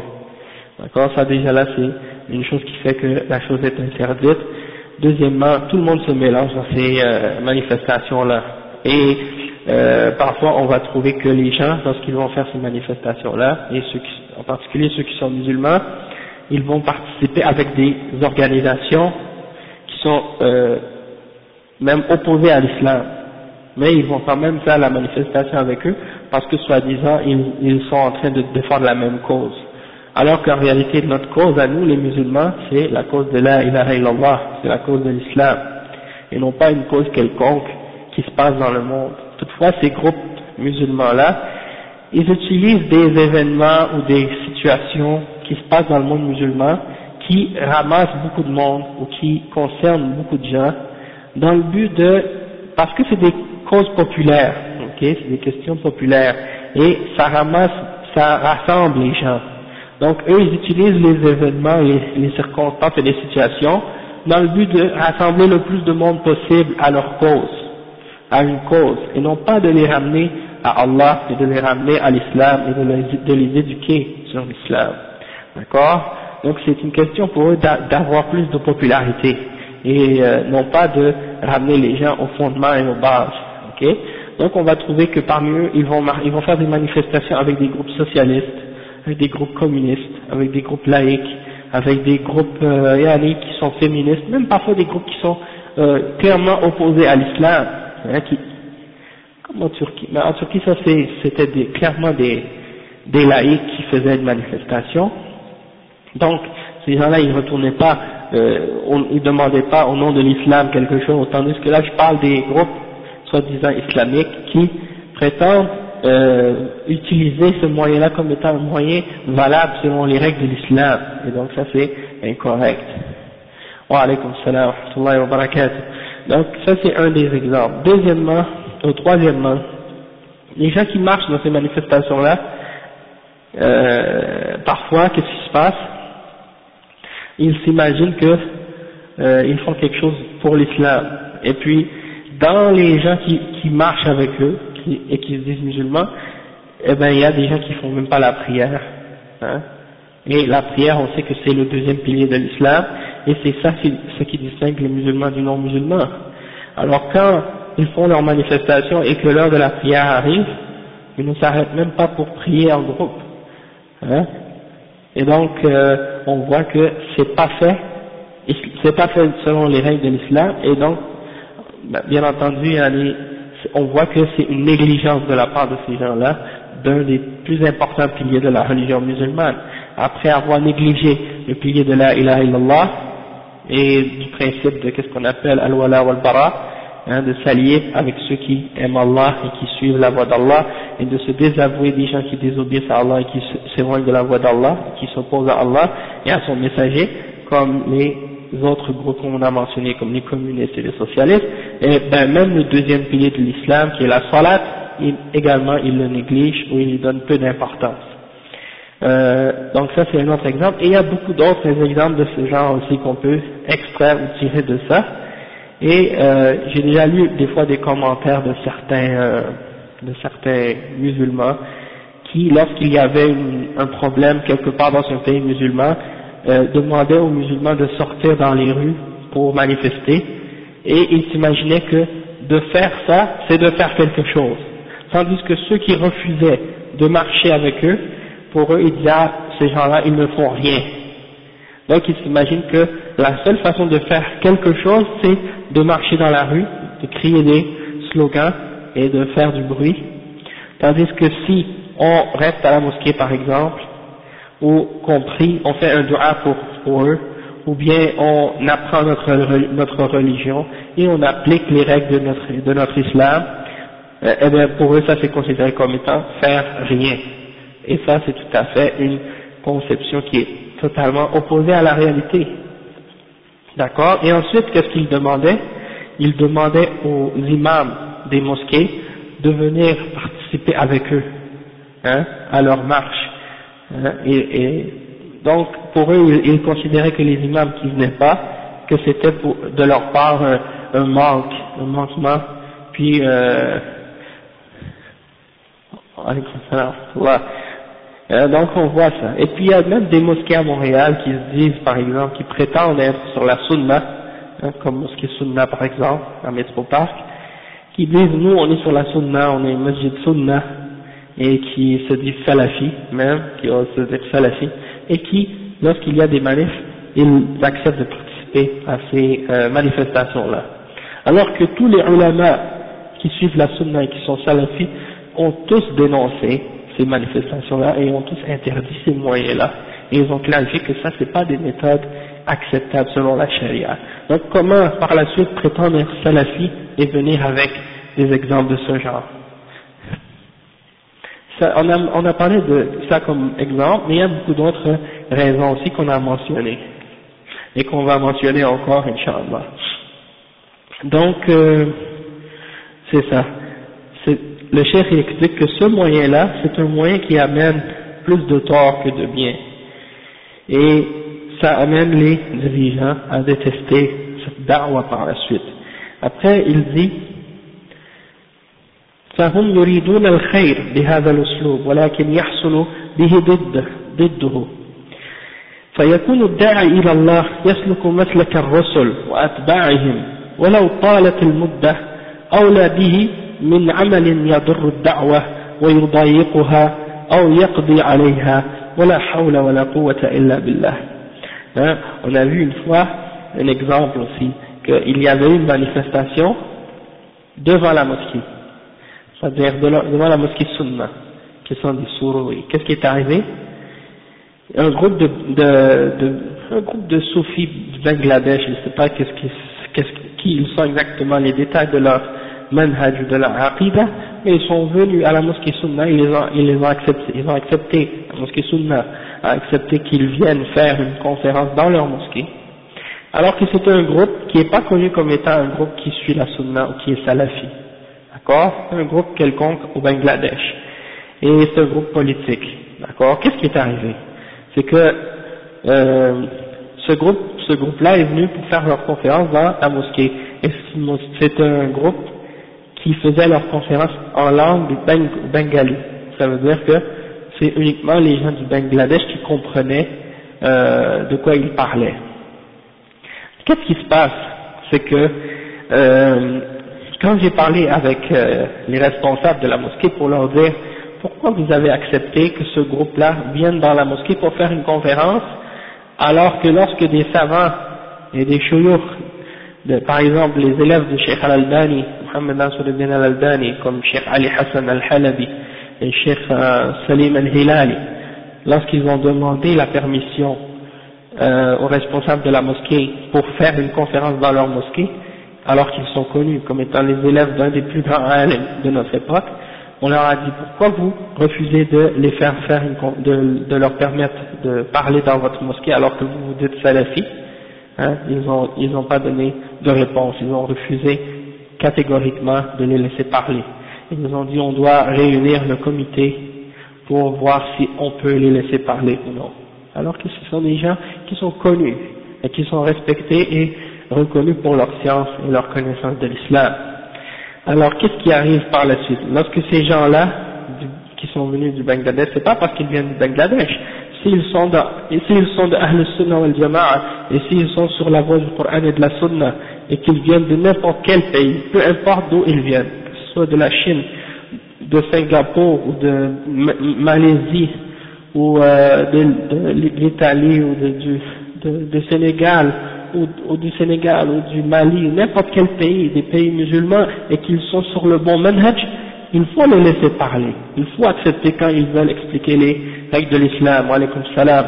D'accord? Ça déjà là c'est une chose qui fait que la chose est interdite. Deuxièmement, tout le monde se mélange dans ces euh, manifestations-là. Et euh, parfois, on va trouver que les gens, lorsqu'ils vont faire ces manifestations-là, et ceux qui, en particulier ceux qui sont musulmans, ils vont participer avec des organisations qui sont euh, même opposées à l'islam. Mais ils vont quand même faire la manifestation avec eux parce que soi-disant ils, ils sont en train de défendre la même cause alors qu'en réalité notre cause à nous les musulmans c'est la cause de la ilaha c'est la cause de l'islam, et non pas une cause quelconque qui se passe dans le monde. Toutefois ces groupes musulmans-là, ils utilisent des événements ou des situations qui se passent dans le monde musulman, qui ramassent beaucoup de monde ou qui concernent beaucoup de gens, dans le but de, parce que c'est des causes populaires, ok, c'est des questions populaires, et ça ramasse, ça rassemble les gens. Donc eux, ils utilisent les événements, les, les, circonstances et les situations dans le but de rassembler le plus de monde possible à leur cause, à une cause, et non pas de les ramener à Allah, et de les ramener à l'islam, et de les, éduquer sur l'islam. D'accord? Donc c'est une question pour eux d'avoir plus de popularité, et euh, non pas de ramener les gens au fondement et aux bases. Donc on va trouver que parmi eux, ils vont, ils vont faire des manifestations avec des groupes socialistes, avec des groupes communistes, avec des groupes laïcs, avec des groupes euh, qui sont féministes, même parfois des groupes qui sont euh, clairement opposés à l'islam, hein, qui, comme en Turquie, mais en Turquie ça c'était clairement des, des laïcs qui faisaient une manifestation, donc ces gens-là ils retournaient pas, euh, on, ils demandaient pas au nom de l'islam quelque chose, tandis que là je parle des groupes soi-disant islamiques qui prétendent euh, utiliser ce moyen-là comme étant un moyen valable selon les règles de l'islam. Et donc ça c'est incorrect. Wa alaykum salam wa wa barakatuh. Donc ça c'est un des exemples. Deuxièmement, ou troisièmement, les gens qui marchent dans ces manifestations-là, euh, parfois, qu'est-ce qui se passe? Ils s'imaginent que euh, ils font quelque chose pour l'islam. Et puis, dans les gens qui marchent avec eux, et qui se disent musulmans, eh ben il y a des gens qui font même pas la prière. Hein. Et la prière, on sait que c'est le deuxième pilier de l'islam, et c'est ça ce qui distingue les musulmans du non-musulman. Alors quand ils font leur manifestation et que l'heure de la prière arrive, ils ne s'arrêtent même pas pour prier en groupe. Hein. Et donc, euh, on voit que c'est pas fait, c'est pas fait selon les règles de l'islam, et donc, ben, bien entendu, il y a les on voit que c'est une négligence de la part de ces gens-là d'un des plus importants piliers de la religion musulmane. Après avoir négligé le pilier de la ilaha illallah, et du principe de qu'est-ce qu'on appelle al-wala wal-bara, hein, de s'allier avec ceux qui aiment Allah et qui suivent la voie d'Allah, et de se désavouer des gens qui désobéissent à Allah et qui s'éloignent de la voie d'Allah, qui s'opposent à Allah et à son messager, comme les autres groupes qu'on a mentionnés, comme les communistes et les socialistes, et ben, même le deuxième pilier de l'islam, qui est la salat, également il le néglige ou il lui donne peu d'importance. Euh, donc ça c'est un autre exemple, et il y a beaucoup d'autres exemples de ce genre aussi qu'on peut extraire ou tirer de ça, et euh, j'ai déjà lu des fois des commentaires de certains, euh, de certains musulmans qui, lorsqu'il y avait un problème quelque part dans un pays musulman, euh, demandaient aux musulmans de sortir dans les rues pour manifester, et ils s'imaginaient que de faire ça, c'est de faire quelque chose. Tandis que ceux qui refusaient de marcher avec eux, pour eux, ils disaient, ah, ces gens-là, ils ne font rien. Donc ils s'imaginent que la seule façon de faire quelque chose, c'est de marcher dans la rue, de crier des slogans et de faire du bruit. Tandis que si on reste à la mosquée par exemple, ou qu'on prie, on fait un dua pour, pour eux, ou bien on apprend notre, notre religion et on applique les règles de notre, de notre islam, euh, eh bien pour eux ça c'est considéré comme étant faire rien. Et ça c'est tout à fait une conception qui est totalement opposée à la réalité. D'accord? Et ensuite, qu'est-ce qu'il demandait Il demandait aux imams des mosquées de venir participer avec eux hein, à leur marche. Hein, et, et, donc, pour eux, ils, considéraient que les imams qui venaient pas, que c'était de leur part un, manque, un manquement, puis euh, euh, donc on voit ça. Et puis il y a même des mosquées à Montréal qui se disent, par exemple, qui prétendent être sur la Sunna, hein, comme mosquée Sunna par exemple, à Métropark, qui disent nous on est sur la Sunna, on est Masjid Sunna, et qui se disent Salafi même, qui osent se dire Salafi, et qui, lorsqu'il y a des manifs, ils acceptent de participer à ces euh, manifestations-là. Alors que tous les ulama qui suivent la Sunna et qui sont Salafis ont tous dénoncé ces manifestations-là et ont tous interdit ces moyens-là. Et ils ont clarifié que ça, c'est pas des méthodes acceptables selon la charia. Donc comment par la suite prétendre être salafi et venir avec des exemples de ce genre? On, a, on, a, parlé de ça comme exemple, mais il y a beaucoup d'autres raisons aussi qu'on a mentionnées et qu'on va mentionner encore, Inch'Allah. Donc, euh, c'est ça le chef explique que ce moyen-là, c'est un moyen qui amène plus de tort que de bien. Et ça amène les dirigeants à détester cette da'wa par la suite. Après, il dit, فهم يريدون الخير بهذا الأسلوب ولكن يحصل به ضده ضده. فيكون الداعي إلى الله يسلك مسلك الرسل وأتباعهم ولو طالت المدة أولى به من عمل يضر الدعوة ويضايقها أو يقضي عليها ولا حول ولا قوة إلا بالله. Hein, on a vu une fois un exemple aussi qu'il y avait une manifestation devant la mosquée. C'est-à-dire devant la mosquée Sunna qui sont des souris qu'est-ce qui est arrivé? Un groupe de, de, de un groupe de soufis Bangladesh je ne sais pas qu'est-ce qui, qu'est-ce qui ils sont exactement les détails de leur manhaj de la aqidah, mais ils sont venus à la mosquée sunna, ils ont, ils les ont acceptés, ils ont accepté, la mosquée sunna a accepté qu'ils viennent faire une conférence dans leur mosquée, alors que c'est un groupe qui n'est pas connu comme étant un groupe qui suit la sunna ou qui est salafi, d'accord? Un groupe quelconque au Bangladesh, et c'est un groupe politique, d'accord? Qu'est-ce qui est arrivé? C'est que euh, ce groupe, ce groupe-là est venu pour faire leur conférence dans la mosquée, et c'est un groupe qui faisaient leurs conférences en langue bengali. Ça veut dire que c'est uniquement les gens du Bangladesh qui comprenaient euh, de quoi ils parlaient. Qu'est-ce qui se passe? C'est que euh, quand j'ai parlé avec euh, les responsables de la mosquée pour leur dire pourquoi vous avez accepté que ce groupe-là vienne dans la mosquée pour faire une conférence, alors que lorsque des savants et des chouyours, par exemple les élèves de Sheikh Al-Albani Mohamed Nasruddin al-Albani, comme Cheikh Ali Hassan al-Halabi et Cheikh euh, Salim al-Hilali, lorsqu'ils ont demandé la permission euh, aux responsables de la mosquée pour faire une conférence dans leur mosquée, alors qu'ils sont connus comme étant les élèves d'un des plus grands de notre époque, on leur a dit pourquoi vous refusez de les faire faire une, de, de, leur permettre de parler dans votre mosquée alors que vous vous dites salafi? Hein, Ils n'ont ils ont pas donné de réponse, ils ont refusé catégoriquement de les laisser parler. Ils nous ont dit on doit réunir le comité pour voir si on peut les laisser parler ou non. Alors que ce sont des gens qui sont connus et qui sont respectés et reconnus pour leur science et leur connaissance de l'islam. Alors qu'est-ce qui arrive par la suite? Lorsque ces gens-là, qui sont venus du Bangladesh, c'est pas parce qu'ils viennent du Bangladesh, s'ils sont de, s'ils sont de Ahl Sunnah wal et s'ils sont sur la voie du Coran et de la Sunna, et qu'ils viennent de n'importe quel pays, peu importe d'où ils viennent, soit de la Chine, de Singapour, ou de Malaisie, ou euh, de, l'Italie, ou de, du Sénégal, ou, du Sénégal ou du Mali, n'importe quel pays, des pays musulmans, et qu'ils sont sur le bon manhaj, il faut les laisser parler. Il faut accepter quand ils veulent expliquer les règles de l'islam, alaykum salam.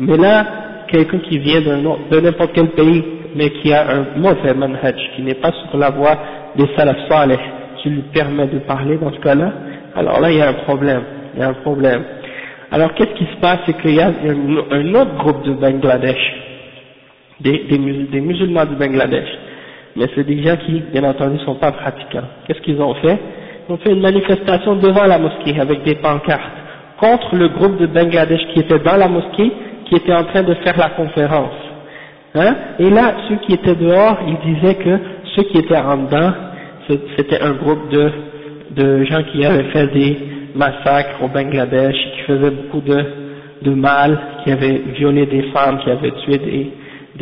Mais là, quelqu'un qui vient de n'importe quel pays, mais qui a un mauvais manhaj, qui n'est pas sur la voie des salaf salih, tu lui permets de parler dans ce cas-là, alors là il y a un problème, il y a un problème. Alors qu'est-ce qui se passe, c'est qu'il y a un autre groupe de Bangladesh des, des, musulmans du Bangladesh. Mais c'est des gens qui, bien entendu, ne sont pas pratiquants. Qu'est-ce qu'ils ont fait? Ils ont fait une manifestation devant la mosquée avec des pancartes contre le groupe de Bangladesh qui était dans la mosquée, qui était en train de faire la conférence. Hein? Et là, ceux qui étaient dehors, ils disaient que ceux qui étaient en dedans, c'était un groupe de, de gens qui avaient fait des massacres au Bangladesh, qui faisaient beaucoup de, de mal, qui avaient violé des femmes, qui avaient tué des,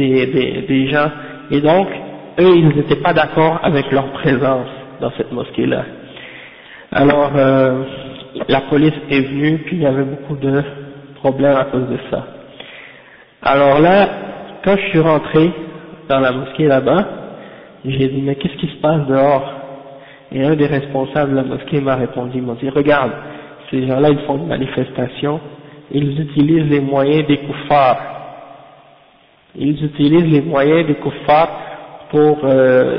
des, gens, et donc, eux, ils n'étaient pas d'accord avec leur présence dans cette mosquée-là. Alors, euh, la police est venue, puis il y avait beaucoup de problèmes à cause de ça. Alors là, quand je suis rentré dans la mosquée là-bas, j'ai dit, mais qu'est-ce qui se passe dehors? Et un des responsables de la mosquée m'a répondu, il m'a dit, regarde, ces gens-là, ils font une manifestation, ils utilisent les moyens des koufars ils utilisent les moyens des kuffars pour, euh,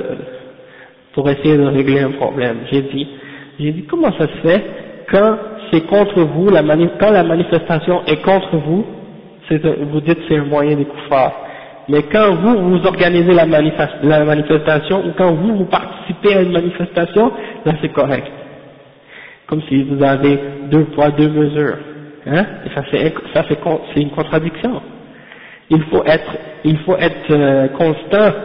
pour essayer de régler un problème. J'ai dit, j'ai dit comment ça se fait quand c'est contre vous, la quand la manifestation est contre vous, vous dites c'est un moyen des kuffars. Mais quand vous, vous organisez la, la manifestation ou quand vous, vous participez à une manifestation, là c'est correct. Comme si vous avez deux poids, deux mesures. Hein? Et ça c'est une contradiction il faut être, il faut être euh, constant,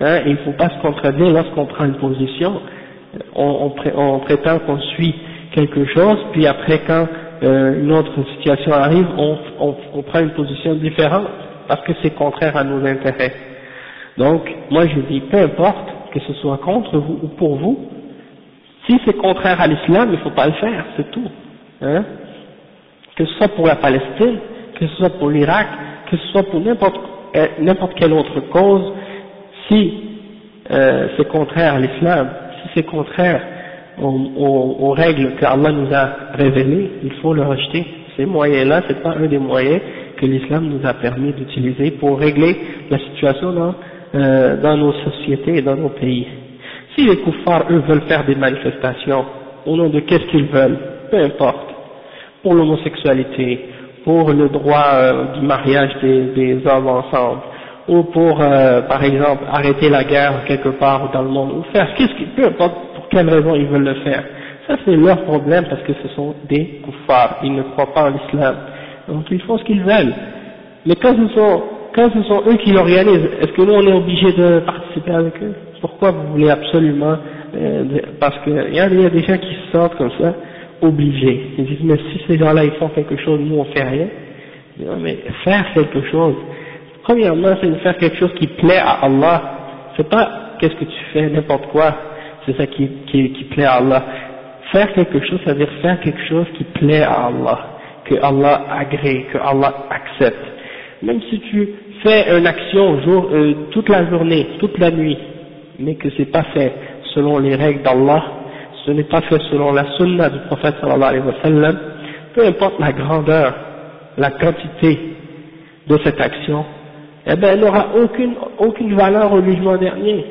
hein, il ne faut pas se contredire lorsqu'on prend une position, on, on, prétend qu'on suit quelque chose, puis après quand euh, une autre situation arrive, on, on, prend une position différente, parce que c'est contraire à nos intérêts. Donc, moi je dis, peu importe que ce soit contre vous ou pour vous, si c'est contraire à l'islam, il ne faut pas le faire, c'est tout. Hein que ce soit pour la Palestine, que ce soit pour l'Irak, que ce soit pour n'importe euh, n'importe quelle autre cause, si euh, c'est contraire à l'islam, si c'est contraire aux, règles qu'Allah nous a révélées, il faut le rejeter. Ces moyens-là, c'est pas un des moyens que l'islam nous a permis d'utiliser pour régler la situation dans, euh, dans nos sociétés et dans nos pays. Si les koufars, eux, veulent faire des manifestations, au nom de qu'est-ce qu'ils veulent, peu importe, pour l'homosexualité, pour le droit euh, du mariage des, des, hommes ensemble, ou pour, euh, par exemple, arrêter la guerre quelque part dans le monde, ou faire ce qu'ils peu importe pour quelle raison ils veulent le faire. Ça c'est leur problème parce que ce sont des koufars, ils ne croient pas en l'islam. Donc ils font ce qu'ils veulent. Mais quand ce sont, quand ce sont eux qui l'organisent, est-ce que nous on est obligé de participer avec eux? Pourquoi vous voulez absolument euh, Parce qu'il y, y, a des gens qui se sortent comme ça, obligés. Ils disent, mais si ces gens-là ils font quelque chose, nous on fait rien. Non, mais faire quelque chose, premièrement c'est de faire quelque chose qui plaît à Allah. C'est pas qu'est-ce que tu fais, n'importe quoi, c'est ça qui, qui, qui plaît à Allah. Faire quelque chose, ça veut dire faire quelque chose qui plaît à Allah, que Allah agrée, que Allah accepte. Même si tu fais une action jour, euh, toute la journée, toute la nuit, mais que c'est pas fait selon les règles d'Allah, ce n'est pas fait selon la sunna du prophète sallallahu alayhi wa sallam, peu importe la grandeur, la quantité de cette action, eh ben, elle n'aura aucune, aucune valeur au jugement dernier.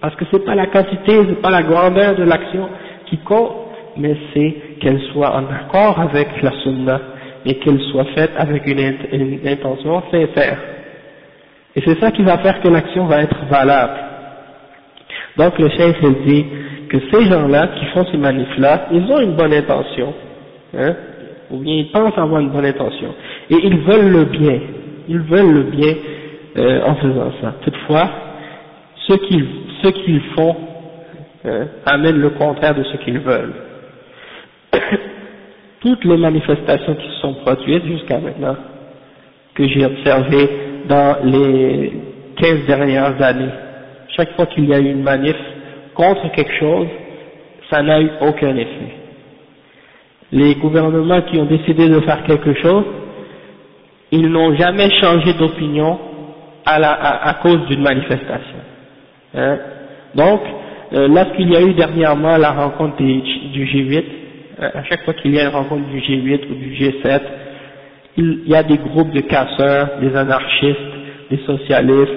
Parce que c'est pas la quantité, c'est pas la grandeur de l'action qui compte, mais c'est qu'elle soit en accord avec la sunna et qu'elle soit faite avec une, intention sincère. Et c'est ça qui va faire que l'action va être valable. Donc le chef il dit que ces gens-là qui font ces manifs-là, ils ont une bonne intention, hein, ou bien ils pensent avoir une bonne intention, et ils veulent le bien, ils veulent le bien euh, en faisant ça. Toutefois, ce qu'ils ce qu'ils font hein, amène le contraire de ce qu'ils veulent. Toutes les manifestations qui se sont produites jusqu'à maintenant, que j'ai observées dans les 15 dernières années, chaque fois qu'il y a eu une manif contre quelque chose, ça n'a eu aucun effet. Les gouvernements qui ont décidé de faire quelque chose, ils n'ont jamais changé d'opinion à, cause d'une manifestation. Hein? Donc, euh, lorsqu'il y a eu dernièrement la rencontre du G8, euh, à chaque fois qu'il y a une rencontre du G8 ou du G7, il y a des groupes de casseurs, des anarchistes, des socialistes,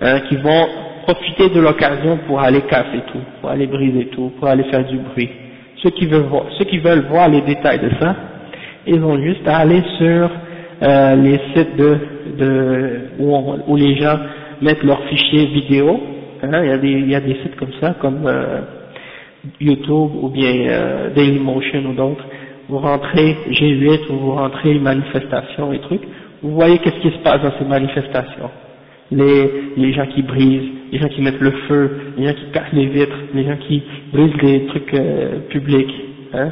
hein, qui vont profiter de l'occasion pour aller casser tout, pour aller briser tout, pour aller faire du bruit. Ceux qui veulent voir, les détails de ça, ils ont juste à aller sur euh, les sites de, de où, les gens mettent leurs fichiers vidéo. Hein, il, y a des, sites comme ça, comme euh, YouTube ou bien euh, Dailymotion ou d'autres. Vous rentrez G8 ou vous rentrez manifestations et trucs. Vous voyez qu'est-ce qui se passe dans ces manifestations. Les, les gens qui brisent, les gens qui mettent le feu, les gens qui cassent les vitres, les gens qui brisent les trucs euh, publics. Hein.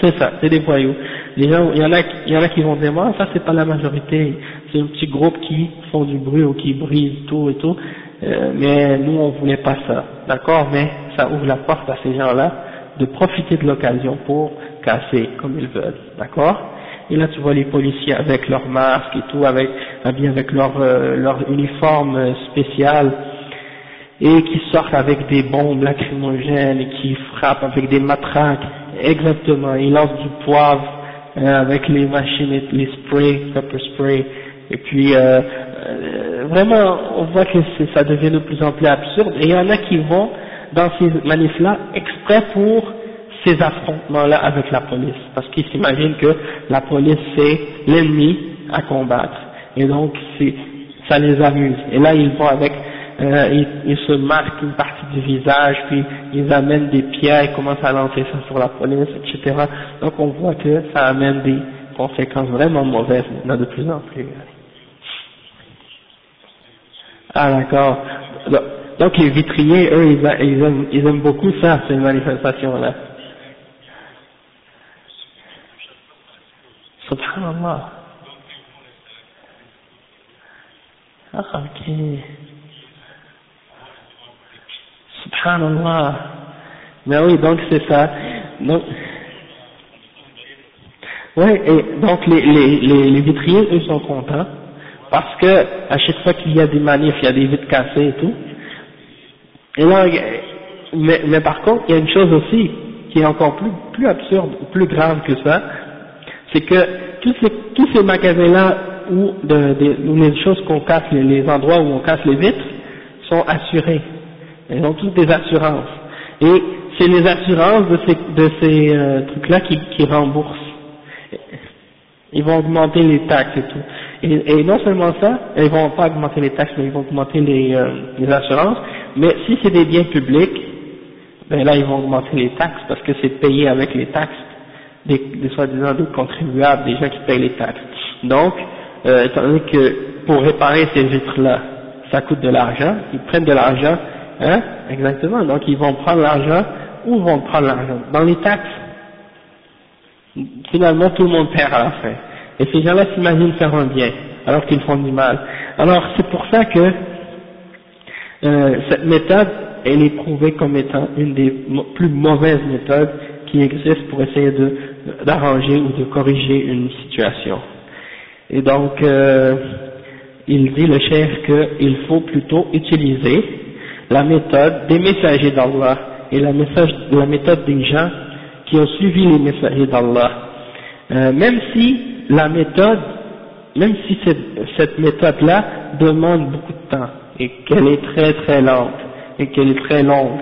C'est ça, c'est des voyous. Les gens, il y en a, il y en a qui vont dire, moi, ça c'est pas la majorité, c'est un petit groupe qui font du bruit ou qui brisent tout et tout, euh, mais nous on voulait pas ça, d'accord, mais ça ouvre la porte à ces gens-là de profiter de l'occasion pour casser comme ils veulent, d'accord? Et là tu vois les policiers avec leurs masques et tout, avec, avec leur, euh, leur uniforme spécial, et qui sortent avec des bombes lacrymogènes et qui frappent avec des matraques, exactement, ils lancent du poivre euh, avec les machines, les sprays, pepper spray, et puis euh, euh, vraiment on voit que ça devient de plus en plus absurde, et il y en a qui vont dans ces manifs-là exprès pour ces affrontements-là avec la police, parce qu'ils s'imaginent que la police c'est l'ennemi à combattre, et donc ça les amuse, et là ils vont avec euh, ils, se marquent une partie du visage, puis ils amènent des pierres, ils commencent à lancer ça sur la police, etc. Donc on voit que ça amène des conséquences vraiment mauvaises maintenant de plus en plus. Ah d'accord. Donc les vitriers, eux, ils, aiment, ils aiment beaucoup ça, ces manifestations-là. Subhanallah. Ah, ok. Subhanallah. Mais oui, donc c'est ça. Donc, oui, et donc les, les, les, les, vitriers, eux, sont contents, parce que à chaque fois qu'il y a des manifs, il y a des vitres cassées et tout. Et là, mais, mais par contre, il y a une chose aussi qui est encore plus, plus absurde, plus grave que ça, c'est que tous ces, tous ces magasins-là où, de, de, les choses qu'on casse, les, les endroits où on casse les vitres, sont assurés. Ils ont tous des assurances. Et c'est les assurances de ces, de ces euh, trucs-là qui, qui remboursent. Ils vont augmenter les taxes et tout. Et, et, non seulement ça, ils vont pas augmenter les taxes, mais ils vont augmenter les, euh, les assurances. Mais si c'est des biens publics, ben là ils vont augmenter les taxes parce que c'est payé avec les taxes des, soi-disant des contribuables, des gens qui payent les taxes. Donc, euh, étant donné que pour réparer ces vitres-là, ça coûte de l'argent, ils prennent de l'argent Hein? Exactement. Donc ils vont prendre l'argent. Où vont prendre l'argent Dans les taxes. Finalement, tout le monde perd à la fin. Et ces gens-là s'imaginent faire un bien, alors qu'ils font du mal. Alors c'est pour ça que euh, cette méthode, elle est prouvée comme étant une des plus mauvaises méthodes qui existent pour essayer d'arranger ou de corriger une situation. Et donc, euh, il dit le chef qu'il faut plutôt utiliser la méthode des messagers d'Allah et la, méthode des gens qui ont suivi les messagers d'Allah. Euh, même si la méthode même si cette, cette méthode-là demande beaucoup de temps et qu'elle est très très lente et qu'elle est très longue,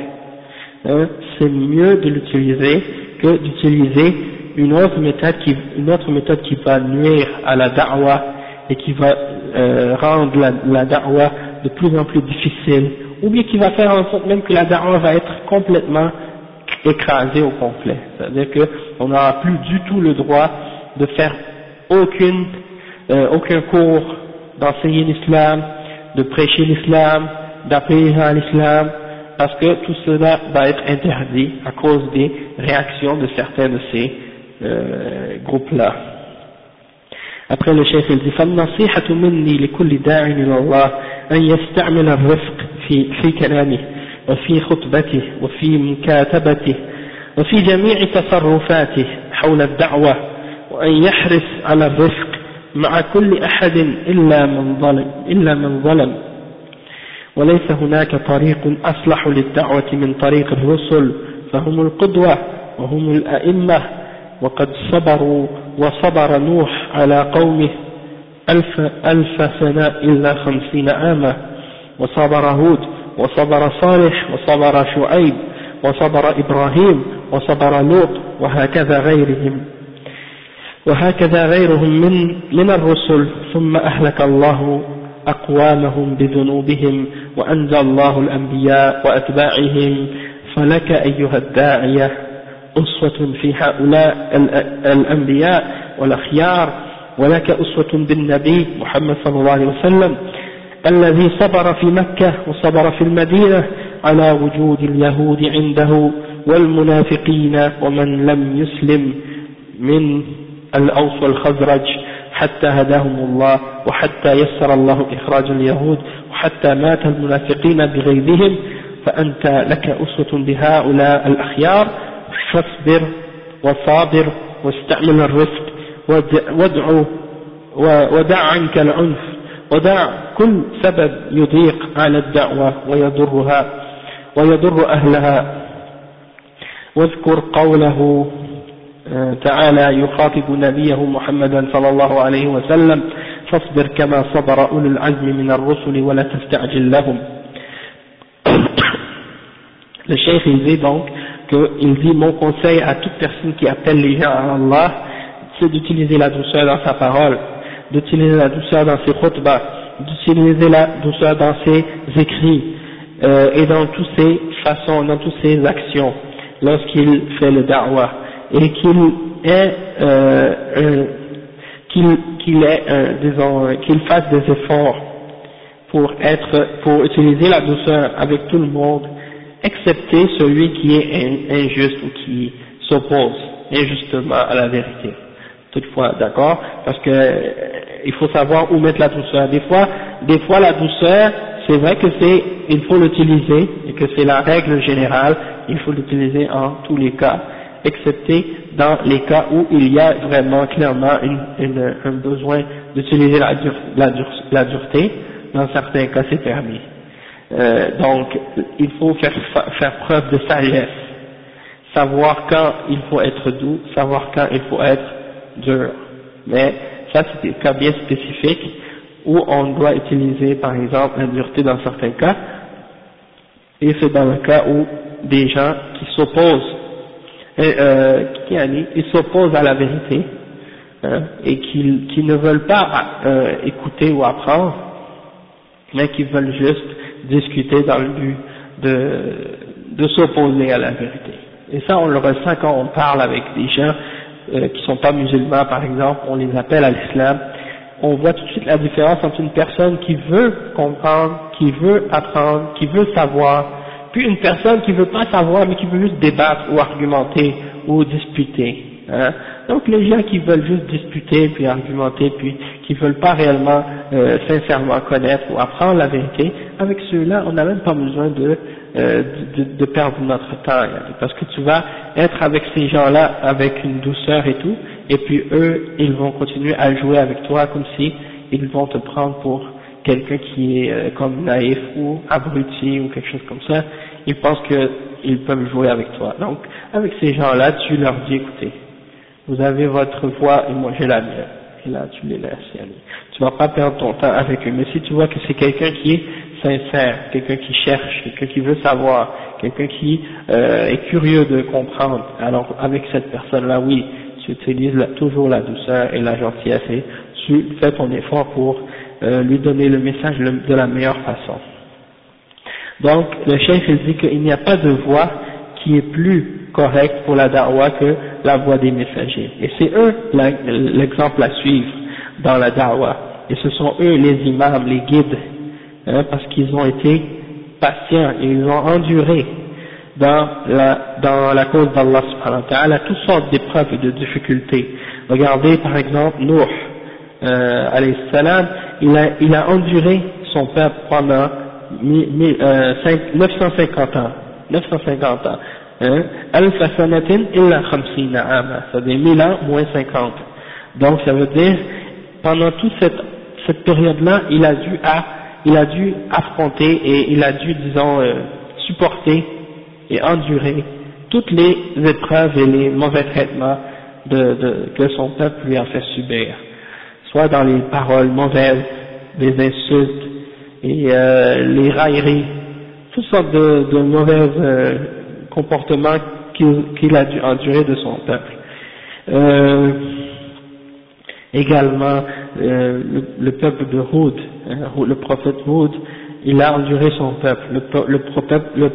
hein, c'est mieux de l'utiliser que d'utiliser une autre méthode qui une autre méthode qui va nuire à la da'wa et qui va euh, rendre la, la da'wa de plus en plus difficile ou bien qui va faire en sorte même que la da'wa va être complètement écrasée au complet. C'est-à-dire qu'on n'aura plus du tout le droit de faire aucune, euh, aucun cours d'enseigner l'islam, de prêcher l'islam, d'appeler à l'islam, parce que tout cela va être interdit à cause des réactions de certains de ces euh, groupes-là. Après le chef il dit فالنصيحة مني لكل داع إلى الله أن يستعمل الرفق في, في كلامه وفي خطبته وفي مكاتبته وفي جميع تصرفاته حول الدعوة وأن يحرص على الرفق مع كل أحد إلا من ظلم, إلا من ظلم وليس هناك طريق أصلح للدعوة من طريق الرسل فهم القدوة وهم الأئمة وقد صبروا وصبر نوح على قومه ألف, ألف سنة إلا خمسين عاما. وصبر هود وصبر صالح وصبر شعيب وصبر إبراهيم وصبر لوط وهكذا غيرهم. وهكذا غيرهم من, من الرسل. ثم أهلك الله أقوامهم بذنوبهم وأنزل الله الأنبياء وأتباعهم. فلك أيها الداعية أسوة في هؤلاء الأنبياء والأخيار ولك أسوة بالنبي محمد صلى الله عليه وسلم الذي صبر في مكة وصبر في المدينة على وجود اليهود عنده والمنافقين ومن لم يسلم من الأوس والخزرج حتى هداهم الله وحتى يسر الله إخراج اليهود وحتى مات المنافقين بغيظهم فأنت لك أسوة بهؤلاء الأخيار فاصبر وصابر واستعمل الرفق وادعو ودع عنك العنف ودع كل سبب يضيق على الدعوة ويضرها ويضر أهلها. واذكر قوله تعالى يخاطب نبيه محمدا صلى الله عليه وسلم فاصبر كما صبر أولو العزم من الرسل ولا تستعجل لهم. il dit donc qu'il dit mon conseil à toute personne qui appelle les gens à Allah c'est d'utiliser la douceur dans sa parole, d'utiliser la douceur dans ses khutbahs, d'utiliser la douceur dans ses écrits euh, et dans toutes ses façons, dans toutes ses actions lorsqu'il fait le da'wah et qu'il est euh, qu'il disons qu'il fasse des efforts pour être pour utiliser la douceur avec tout le monde excepté celui qui est injuste ou qui s'oppose injustement à la vérité. Toutefois d'accord? Parce que euh, il faut savoir où mettre la douceur. Des fois des fois la douceur c'est vrai que c'est il faut l'utiliser et que c'est la règle générale. Il faut l'utiliser en tous les cas excepté dans les cas où il y a vraiment clairement un besoin d'utiliser la, dureté, dans certains cas c'est permis. Euh, donc il faut faire, faire preuve de sagesse, savoir quand il faut être doux, savoir quand il faut être dur. Mais ça c'est des cas bien spécifiques où on doit utiliser par exemple la dureté dans certains cas, et c'est dans le cas où des gens qui s'opposent euh, qui ils s'opposent à la vérité hein, et qui, qui, ne veulent pas euh, écouter ou apprendre, mais qui veulent juste discuter dans le but de, s'opposer à la vérité. Et ça, on le ressent quand on parle avec des gens euh, qui sont pas musulmans, par exemple, on les appelle à l'islam. On voit tout de suite la différence entre une personne qui veut comprendre, qui veut apprendre, qui veut savoir, puis une personne qui veut pas savoir mais qui veut juste débattre ou argumenter ou disputer. Hein. Donc les gens qui veulent juste disputer puis argumenter puis qui veulent pas réellement euh, sincèrement connaître ou apprendre la vérité, avec ceux-là on n'a même pas besoin de, euh, de, de, perdre notre temps parce que tu vas être avec ces gens-là avec une douceur et tout et puis eux ils vont continuer à jouer avec toi comme si ils vont te prendre pour quelqu'un qui est euh, comme naïf ou abruti ou quelque chose comme ça, ils pensent qu'ils peuvent jouer avec toi. Donc, avec ces gens-là, tu leur dis, écoutez, vous avez votre voix et moi j'ai la mienne. et là tu les laisses yani. tu vas pas perdre ton temps avec eux mais si tu vois que c'est quelqu'un qui est sincère quelqu'un qui cherche quelqu'un qui veut savoir quelqu'un qui euh, est curieux de comprendre alors avec cette personne là oui tu utilises toujours la douceur et la gentillesse et tu fais ton effort pour euh, lui donner le message de la meilleure façon donc le chef il dit qu'il n'y a pas de voix qui est plus correct pour la da'wah que la voix des messagers. Et c'est eux l'exemple à suivre dans la da'wah. Et ce sont eux les imams, les guides, hein, parce qu'ils ont été patients ils ont enduré dans la, dans la cause d'Allah subhanahu wa ta'ala toutes sortes d'épreuves et de difficultés. Regardez par exemple Nuh, euh, alayhi salam, il a, il a enduré son peuple pendant 950 euh, ans. 950 ans. Hein, alfa sanatin illa khamsina ama, ça veut dire 1000 ans moins 50. Donc ça veut dire, pendant toute cette, cette période-là, il a dû à, il a dû affronter et il a dû, disons, euh, supporter et endurer toutes les épreuves et les mauvais traitements de, de, que son peuple lui a fait subir, soit dans les paroles mauvaises, les insultes et euh, les railleries, toutes sortes de, de mauvaises euh, comportement qu'il a dû endurer de son peuple. Euh, également, euh, le, peuple de Houd, hein, le prophète Houd, il a enduré son peuple. Le, prophète, le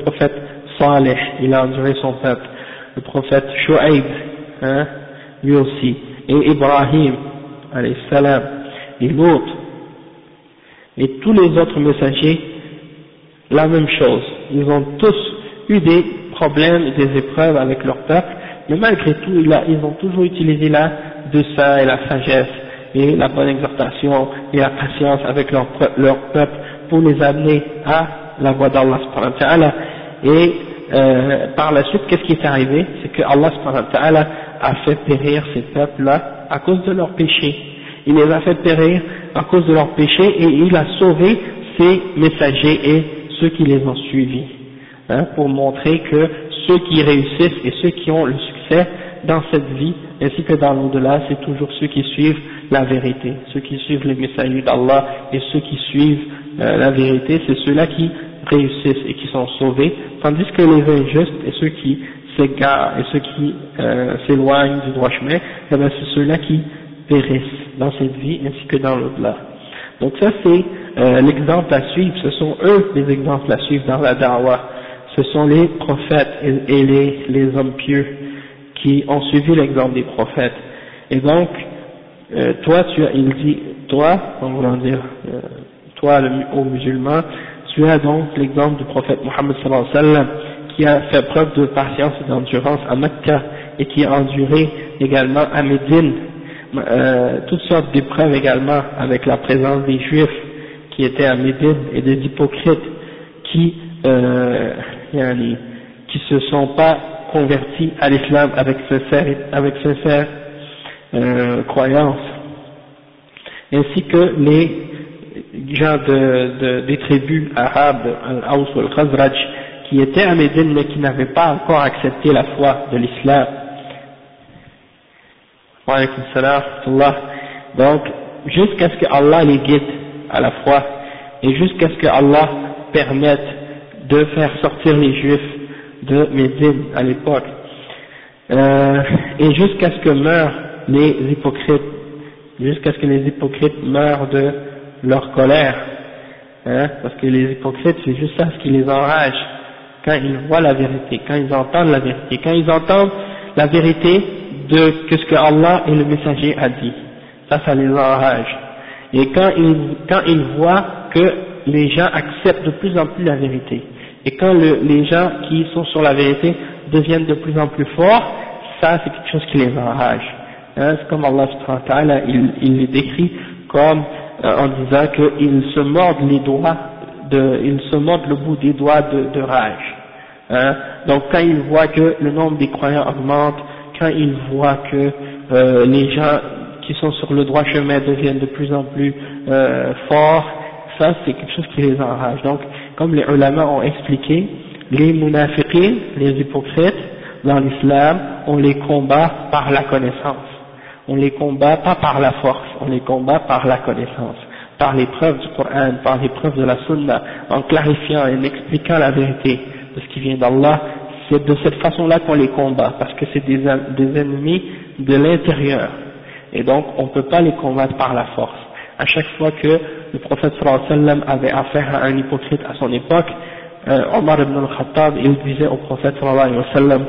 il a enduré son peuple. Le prophète Shu'aib, hein, lui aussi. Et Ibrahim, alayhi salam, et l'autre. Et tous les autres messagers, la même chose. Ils ont tous eu des problèmes des épreuves avec leur peuple, mais malgré tout, ils ont toujours utilisé la douceur et la sagesse et la bonne exhortation et la patience avec leur, leur peuple pour les amener à la voie d'Allah et euh, par la suite, qu'est-ce qui est arrivé? C'est que Allah a fait périr ces peuples-là à cause de leurs péchés. Il les a fait périr à cause de leurs péchés et il a sauvé ses messagers et ceux qui les ont suivis. Hein, pour montrer que ceux qui réussissent et ceux qui ont le succès dans cette vie ainsi que dans l'au-delà, c'est toujours ceux qui suivent la vérité, ceux qui suivent les messages d'Allah et ceux qui suivent euh, la vérité, c'est ceux-là qui réussissent et qui sont sauvés, tandis que les injustes et ceux qui s'égarent et ceux qui euh, s'éloignent du droit chemin, eh c'est ceux-là qui périssent dans cette vie ainsi que dans l'au-delà. Donc ça c'est euh, l'exemple à suivre, ce sont eux les exemples à suivre dans la da'wah ce sont les prophètes et, les, les, hommes pieux qui ont suivi l'exemple des prophètes. Et donc, euh, toi, tu as, il dit, toi, en voulant dire, euh, toi, le, au musulman, tu as donc l'exemple du prophète Mohammed sallallahu alayhi wa sallam, qui a fait preuve de patience et d'endurance à Mecca et qui a enduré également à Médine, euh, toutes sortes d'épreuves également avec la présence des juifs qui étaient à Médine et des hypocrites qui euh, qui se sont pas convertis à l'islam avec sincère, avec sincère euh, croyance, ainsi que les gens de, de, des tribus arabes, Al-Aws ou Al-Khazraj, qui étaient à Médine mais qui n'avaient pas encore accepté la foi de l'islam. Donc, jusqu'à ce que Allah les guide à la foi, et jusqu'à ce que Allah permette de faire sortir les juifs de Médine à l'époque, euh, et jusqu'à ce que meurent les hypocrites, jusqu'à ce que les hypocrites meurent de leur colère, hein, parce que les hypocrites c'est juste ça ce qui les enrage, quand ils voient la vérité, quand ils entendent la vérité, quand ils entendent la vérité de ce que Allah et le messager a dit, ça ça les enrage, et quand ils, quand ils voient que les gens acceptent de plus en plus la vérité, et quand le, les gens qui sont sur la vérité deviennent de plus en plus forts, ça c'est quelque chose qui les enrage. Hein, c'est comme Allah il, il les décrit comme euh, en disant qu'ils se mordent les doigts, de, ils se mordent le bout des doigts de, de rage. Hein. Donc quand ils voient que le nombre des croyants augmente, quand ils voient que euh, les gens qui sont sur le droit chemin deviennent de plus en plus euh, forts, ça c'est quelque chose qui les enrage. Donc comme les ulama ont expliqué, les munafiqins, les hypocrites, dans l'islam, on les combat par la connaissance. on les combat pas par la force, on les combat par la connaissance, par les preuves du Coran, par les preuves de la Sunna, en clarifiant et en expliquant la vérité de ce qui vient d'Allah, c'est de cette façon-là qu'on les combat, parce que c'est des, des ennemis de l'intérieur, et donc on ne peut pas les combattre par la force. À chaque fois que le prophète sallam avait affaire à un hypocrite à son époque, euh, Omar ibn al-Khattab, il disait au prophète sallallahu wa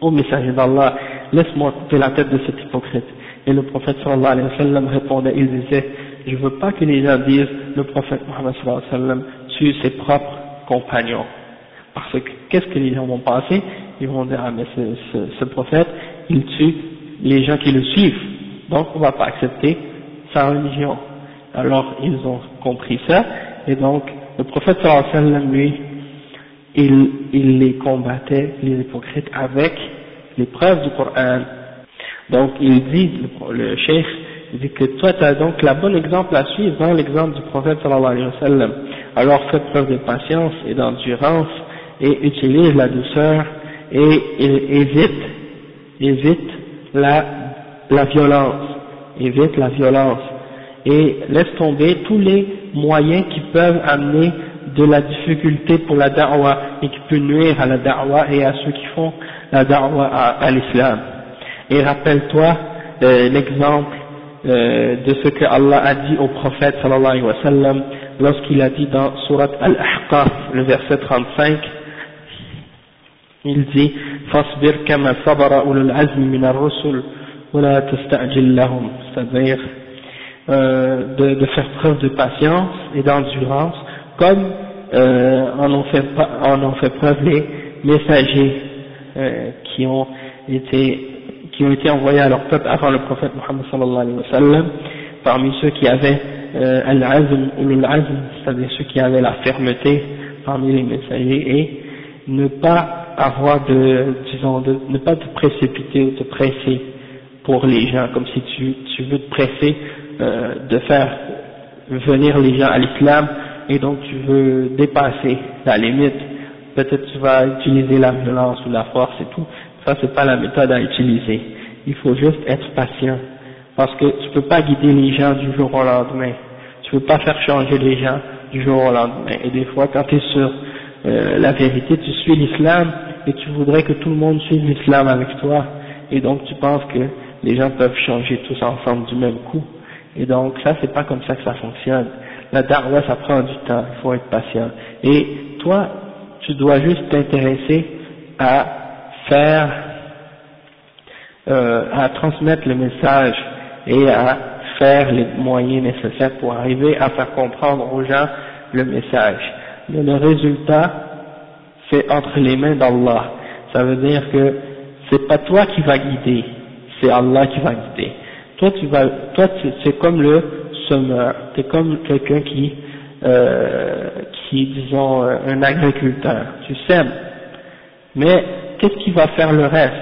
au messager d'Allah, laisse-moi couper la tête de cet hypocrite. Et le prophète sallallahu alayhi wa sallam répondait, il disait, je veux pas que les gens disent, le prophète Muhammad sallallahu alayhi wa sallam tue ses propres compagnons. Parce que qu'est-ce que les gens vont penser? Ils vont dire, ah mais ce, ce, ce, prophète, il tue les gens qui le suivent. Donc on va pas accepter sa religion. Alors ils ont compris ça, et donc le prophète sallallahu alayhi wa sallam, lui, il, il les combattait, les hypocrites, avec les preuves du Coran. Donc il dit, le, le cheikh, dit que toi tu as donc la bonne exemple à suivre dans l'exemple du prophète sallallahu alayhi wa sallam. Alors fais preuve de patience et d'endurance et utilise la douceur et, évite, évite la, la violence, évite la violence et laisse tomber tous les moyens qui peuvent amener de la difficulté pour la da'wah et qui peut nuire à la da'wah et à ceux qui font la da'wah à, l'islam. Et rappelle-toi euh, l'exemple euh, de ce que Allah a dit au prophète sallallahu alayhi wa sallam lorsqu'il a dit dans surat Al-Ahqaf, le verset 35, il dit « Fasbir kama sabara ulul azmi min rusul wa la tasta'jil lahum » c'est-à-dire euh, de, de, faire preuve de patience et d'endurance comme euh, en, ont fait, en ont fait preuve les messagers euh, qui ont été qui ont été envoyés à leur peuple avant le prophète Muhammad sallallahu alayhi wa sallam, parmi ceux qui avaient euh, al-azm ou l'azm, c'est-à-dire ceux qui avaient la fermeté parmi les messagers et ne pas avoir de, disons, de, ne pas te précipiter ou te presser pour les gens, comme si tu, tu veux te presser euh, de faire venir les gens à l'islam et donc tu veux dépasser la limite, peut-être tu vas utiliser la violence ou la force et tout, ça c'est pas la méthode à utiliser. Il faut juste être patient, parce que tu peux pas guider les gens du jour au lendemain, tu peux pas faire changer les gens du jour au lendemain, et des fois quand tu es sur euh, la vérité, tu suis l'islam et tu voudrais que tout le monde suive l'islam avec toi, et donc tu penses que les gens peuvent changer tous ensemble du même coup, et donc ça c'est pas comme ça que ça fonctionne la darwa ça prend du temps, il faut être patient. Et toi, tu dois juste t'intéresser à faire, euh, à transmettre le message et à faire les moyens nécessaires pour arriver à faire comprendre aux gens le message. Mais le résultat, c'est entre les mains d'Allah. Ça veut dire que c'est pas toi qui vas guider, c'est Allah qui va guider. Toi, tu vas, toi, c'est comme le semeur, tu es comme quelqu'un qui, euh, qui, disons, euh, un agriculteur, tu sèmes. Mais qu'est-ce qui va faire le reste?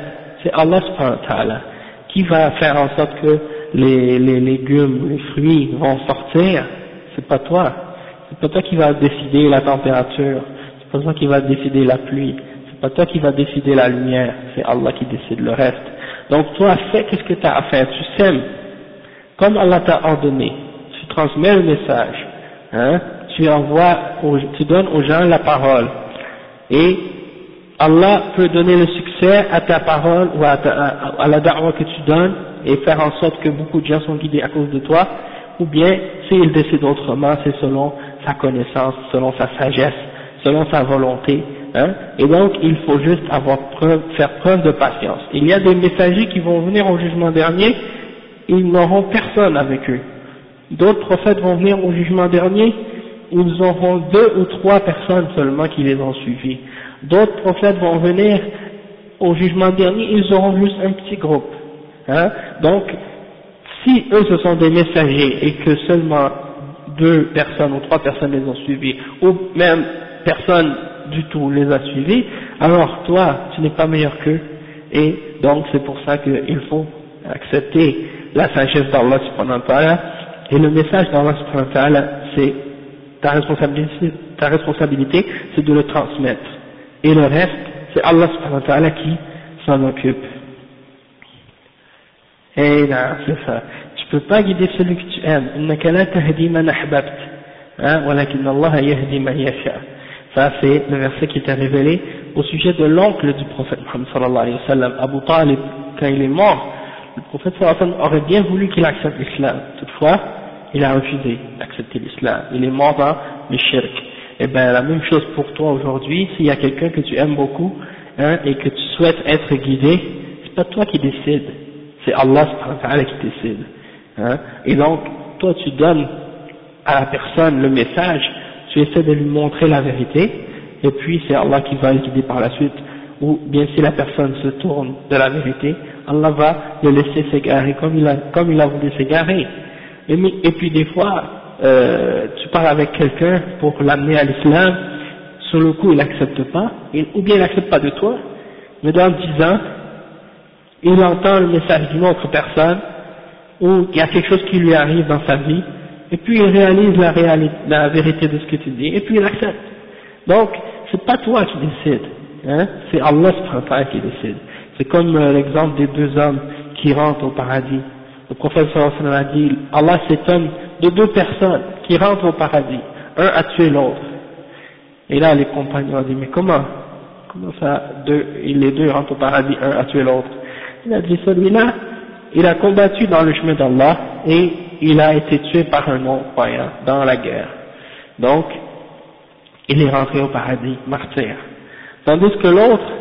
C'est Allah subhanahu qui va faire en sorte que les, les légumes, les fruits vont sortir. C'est pas toi. C'est pas toi qui va décider la température. C'est pas toi qui va décider la pluie. C'est pas toi qui va décider la lumière. C'est Allah qui décide le reste. Donc toi, fais qu'est-ce que tu as à faire? Tu sèmes. Comme Allah t'a ordonné. Tu transmets le message, hein, tu envoies, tu donnes aux gens la parole, et Allah peut donner le succès à ta parole ou à, à, la da'wah que tu donnes et faire en sorte que beaucoup de gens sont guidés à cause de toi, ou bien s'il décide autrement, c'est selon sa connaissance, selon sa sagesse, selon sa volonté, hein, et donc il faut juste avoir preuve, faire preuve de patience. Il y a des messagers qui vont venir au jugement dernier, ils n'auront personne avec eux, D'autres prophètes vont venir au jugement dernier, ils auront deux ou trois personnes seulement qui les ont suivis. D'autres prophètes vont venir au jugement dernier, ils auront juste un petit groupe. Hein? Donc, si eux ce sont des messagers et que seulement deux personnes ou trois personnes les ont suivis, ou même personne du tout les a suivis, alors toi, tu n'es pas meilleur qu'eux. Et donc c'est pour ça qu'il faut accepter la sagesse d'Allah subhanahu wa et le message d'Allah subhanahu wa ta'ala, c'est ta responsabilité, ta responsabilité, c'est de le transmettre. Et le reste, c'est Allah subhanahu wa ta'ala qui s'en occupe. Et là, c'est ça. Tu peux pas guider celui que tu aimes. إنك لا تهدي من أحببت. Hein, ولكن الله يهدي من يشاء. Ça, c'est le verset qui était révélé au sujet de l'oncle du prophète Muhammad sallallahu alayhi wa sallam, Abu Talib, quand il est mort. Le prophète sallallahu alayhi wa sallam aurait bien voulu qu'il accepte l'islam. Toutefois, il a refusé d'accepter l'islam. Il est mort dans le shirk. Et bien, la même chose pour toi aujourd'hui, s'il y a quelqu'un que tu aimes beaucoup, hein, et que tu souhaites être guidé, c'est pas toi qui décide, c'est Allah qui décide. Hein. Et donc, toi tu donnes à la personne le message, tu essaies de lui montrer la vérité, et puis c'est Allah qui va le guider par la suite, ou bien si la personne se tourne de la vérité, Allah va le laisser s'égarer comme il a, comme il a voulu s'égarer. Et, puis des fois, euh, tu parles avec quelqu'un pour l'amener à l'islam, sur le coup il n'accepte pas, ou bien il n'accepte pas de toi, mais dans dix ans, il entend le message d'une autre personne, ou il y a quelque chose qui lui arrive dans sa vie, et puis il réalise la, vérité de ce que tu dis, et puis il accepte. Donc, c'est pas toi qui décides, hein, c'est Allah qui décide. C'est comme euh, l'exemple des deux hommes qui rentrent au paradis. Le prophète sallallahu a dit, Allah s'étonne de deux personnes qui rentrent au paradis. Un a tué l'autre. Et là, les compagnons ont dit, mais comment? Comment ça, deux, les deux rentrent au paradis, un a tué l'autre? Il a dit, celui-là, il a combattu dans le chemin d'Allah et il a été tué par un non-croyant dans la guerre. Donc, il est rentré au paradis, martyr. Tandis que l'autre,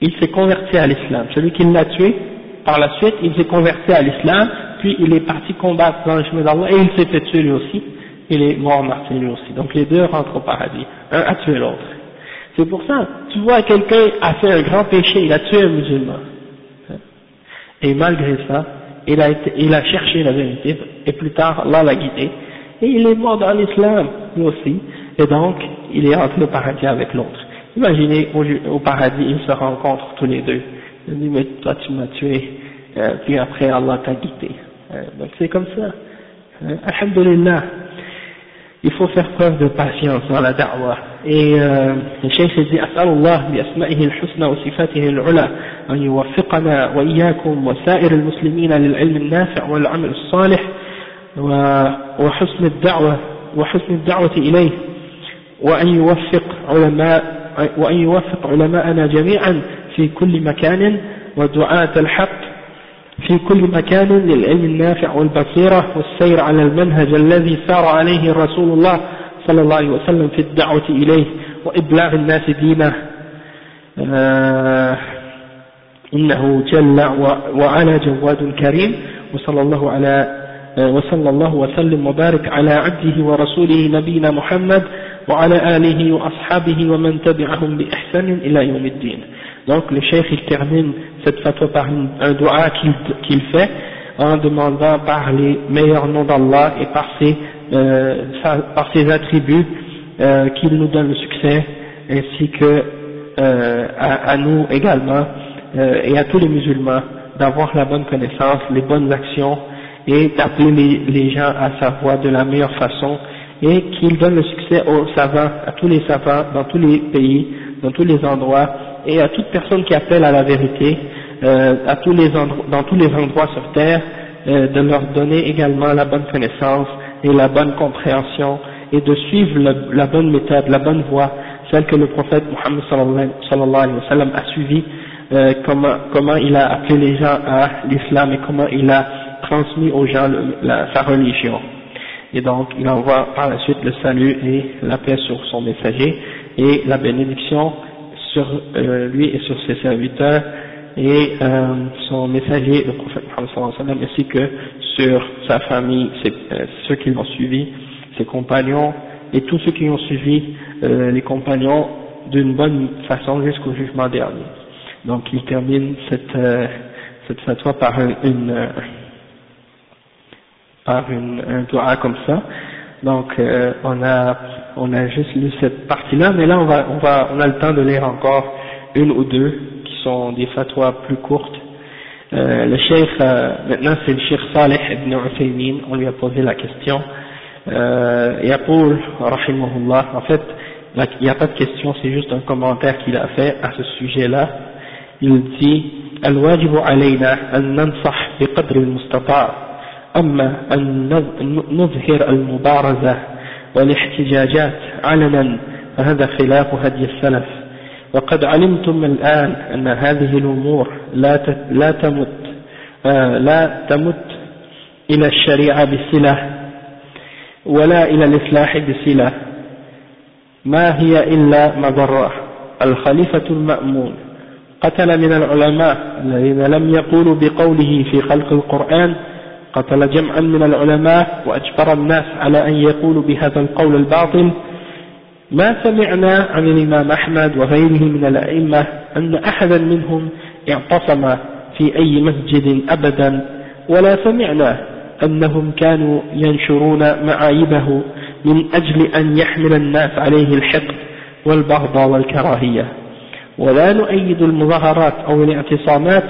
il s'est converti à l'islam. Celui qui l'a tué, par la suite, il s'est converti à l'islam, puis il est parti combattre dans le chemin d'Allah et il s'est fait tuer lui aussi. Il est mort martyr lui aussi. Donc les deux rentrent au paradis. Un a tué l'autre. C'est pour ça, tu vois, quelqu'un a fait un grand péché, il a tué un musulman et malgré ça, il a, cherché la vérité, et plus tard, Allah l'a guidé, et il est mort dans l'islam, lui aussi, et donc, il est entré au paradis avec l'autre. Imaginez, au, paradis, ils se rencontrent tous les deux. Il dit, mais toi tu m'as tué, euh, puis après Allah t'a guidé. Euh, donc c'est comme ça. Euh, alhamdulillah il faut faire preuve de patience dans la da'wah. Et euh, le cheikh dit أسأل الله بأسمائه الحسنى وصفاته العلى أن يوفقنا وإياكم وسائر المسلمين للعلم النافع والعمل الصالح وحسن الدعوة وحسن الدعوة إليه وأن يوفق علماء وأن يوفق علماءنا جميعا في كل مكان ودعاة الحق في كل مكان للعلم النافع والبصيرة والسير على المنهج الذي سار عليه رسول الله صلى الله عليه وسلم في الدعوة إليه وإبلاغ الناس دينه. آه إنه جل وعلى جواد كريم وصلى الله على آه، وصلى الله وسلم وبارك على عبده ورسوله نبينا محمد وعلى آله وأصحابه ومن تبعهم بإحسان إلى يوم الدين. Donc le cheikh il termine cette fatwa par un dua qu'il fait en demandant par les meilleurs noms d'Allah et par ses, euh, par ses attributs euh, qu'il nous donne le succès ainsi que euh, à, nous également euh, et à tous les musulmans d'avoir la bonne connaissance, les bonnes actions et d'appeler les, les, gens à sa voie de la meilleure façon et qu'il donne le succès aux savants, à tous les savants dans tous les pays, dans tous les endroits et à toute personne qui appelle à la vérité, euh, à tous les dans tous les endroits sur terre, euh, de leur donner également la bonne connaissance et la bonne compréhension et de suivre la bonne méthode, la bonne voie, celle que le prophète Mohammed sallallahu alayhi wa sallam a suivi, euh, comment, comment il a appelé les gens à l'islam et comment il a transmis aux gens sa religion. Et donc, il envoie par la suite le salut et la paix sur son messager et la bénédiction sur euh, lui et sur ses serviteurs et euh, son messager, le prophète Mohammed ainsi que sur sa famille, euh, ceux qui l'ont suivi, ses compagnons et tous ceux qui ont suivi les compagnons d'une bonne façon jusqu'au jugement dernier. Donc il termine cette, cette fatwa par une, par une, un doigt comme ça. Donc euh, on a on a juste lu cette partie-là, mais là on va on va on a le temps de lire encore une ou deux qui sont des fatwas plus courtes. Euh, le cheikh euh, maintenant c'est le cheikh Saleh ibn Uthaymin, on lui a posé la question. Euh, et Paul rahimahullah, en fait, il n'y a pas de question, c'est juste un commentaire qu'il a fait à ce sujet-là. Il dit "Al-wajib أما أن نظهر المبارزة والاحتجاجات علنا فهذا خلاف هدي السلف. وقد علمتم الآن أن هذه الأمور لا لا تمت آه، لا تمت إلى الشريعة بصلة ولا إلى الإصلاح بصلة. ما هي إلا مضرة؟ الخليفة المأمون قتل من العلماء الذين لم يقولوا بقوله في خلق القرآن قتل جمعا من العلماء وأجبر الناس على أن يقولوا بهذا القول الباطل. ما سمعنا عن الإمام أحمد وغيره من الأئمة أن أحدا منهم اعتصم في أي مسجد أبدا ولا سمعنا أنهم كانوا ينشرون معايبه من أجل أن يحمل الناس عليه الحقد والبغضاء والكراهية. ولا نؤيد المظاهرات أو الاعتصامات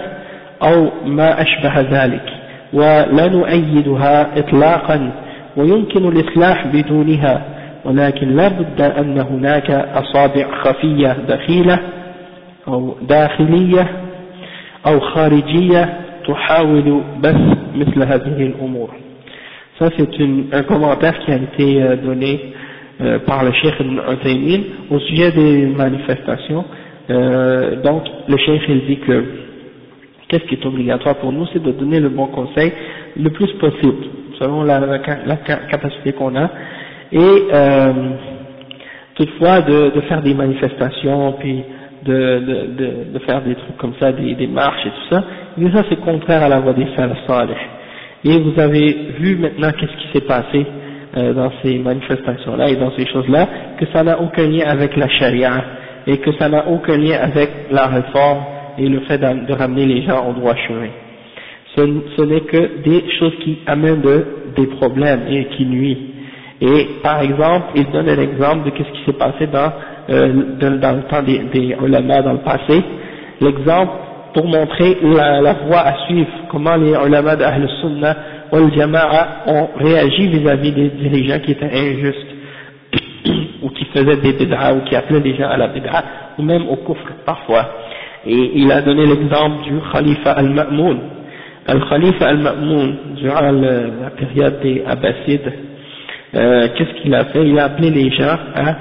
أو ما أشبه ذلك. ولا نؤيدها إطلاقا ويمكن الإصلاح بدونها ولكن لا بد أن هناك أصابع خفية دخيلة أو داخلية أو خارجية تحاول بس مثل هذه الأمور Ça, c'est un commentaire qui a été euh, donné euh, par le Cheikh Ibn Uthaymin au sujet des manifestations. Euh, donc, le Cheikh il dit que qu'est-ce qui est obligatoire pour nous, c'est de donner le bon conseil le plus possible, selon la, capacité qu'on a, et euh, toutefois de, faire des manifestations, puis de, faire des trucs comme ça, des, marches et tout ça, mais ça c'est contraire à la voie des salaf. Et vous avez vu maintenant qu'est-ce qui s'est passé euh, dans ces manifestations-là et dans ces choses-là, que ça n'a aucun lien avec la charia et que ça n'a aucun lien avec la réforme et le fait de ramener les gens au droit chemin. Ce, n'est que des choses qui amènent de, des problèmes et qui nuisent. Et par exemple, il donne un exemple de ce qui s'est passé dans, euh, dans, le temps des, des ulama dans le passé. L'exemple pour montrer la, voie à suivre, comment les ulama d'Ahl Sunnah ou Jama'a ont réagi vis-à-vis des dirigeants qui étaient injustes, ou qui faisaient des bid'a, ou qui appelaient les gens à la bid'a, ou même au kufr parfois. Et il a donné l'exemple du Khalifa al-Ma'moun. Al-Khalifa al-Ma'moun, durant la période des Abbasides, euh, qu'est-ce qu'il a fait? Il a appelé les gens à,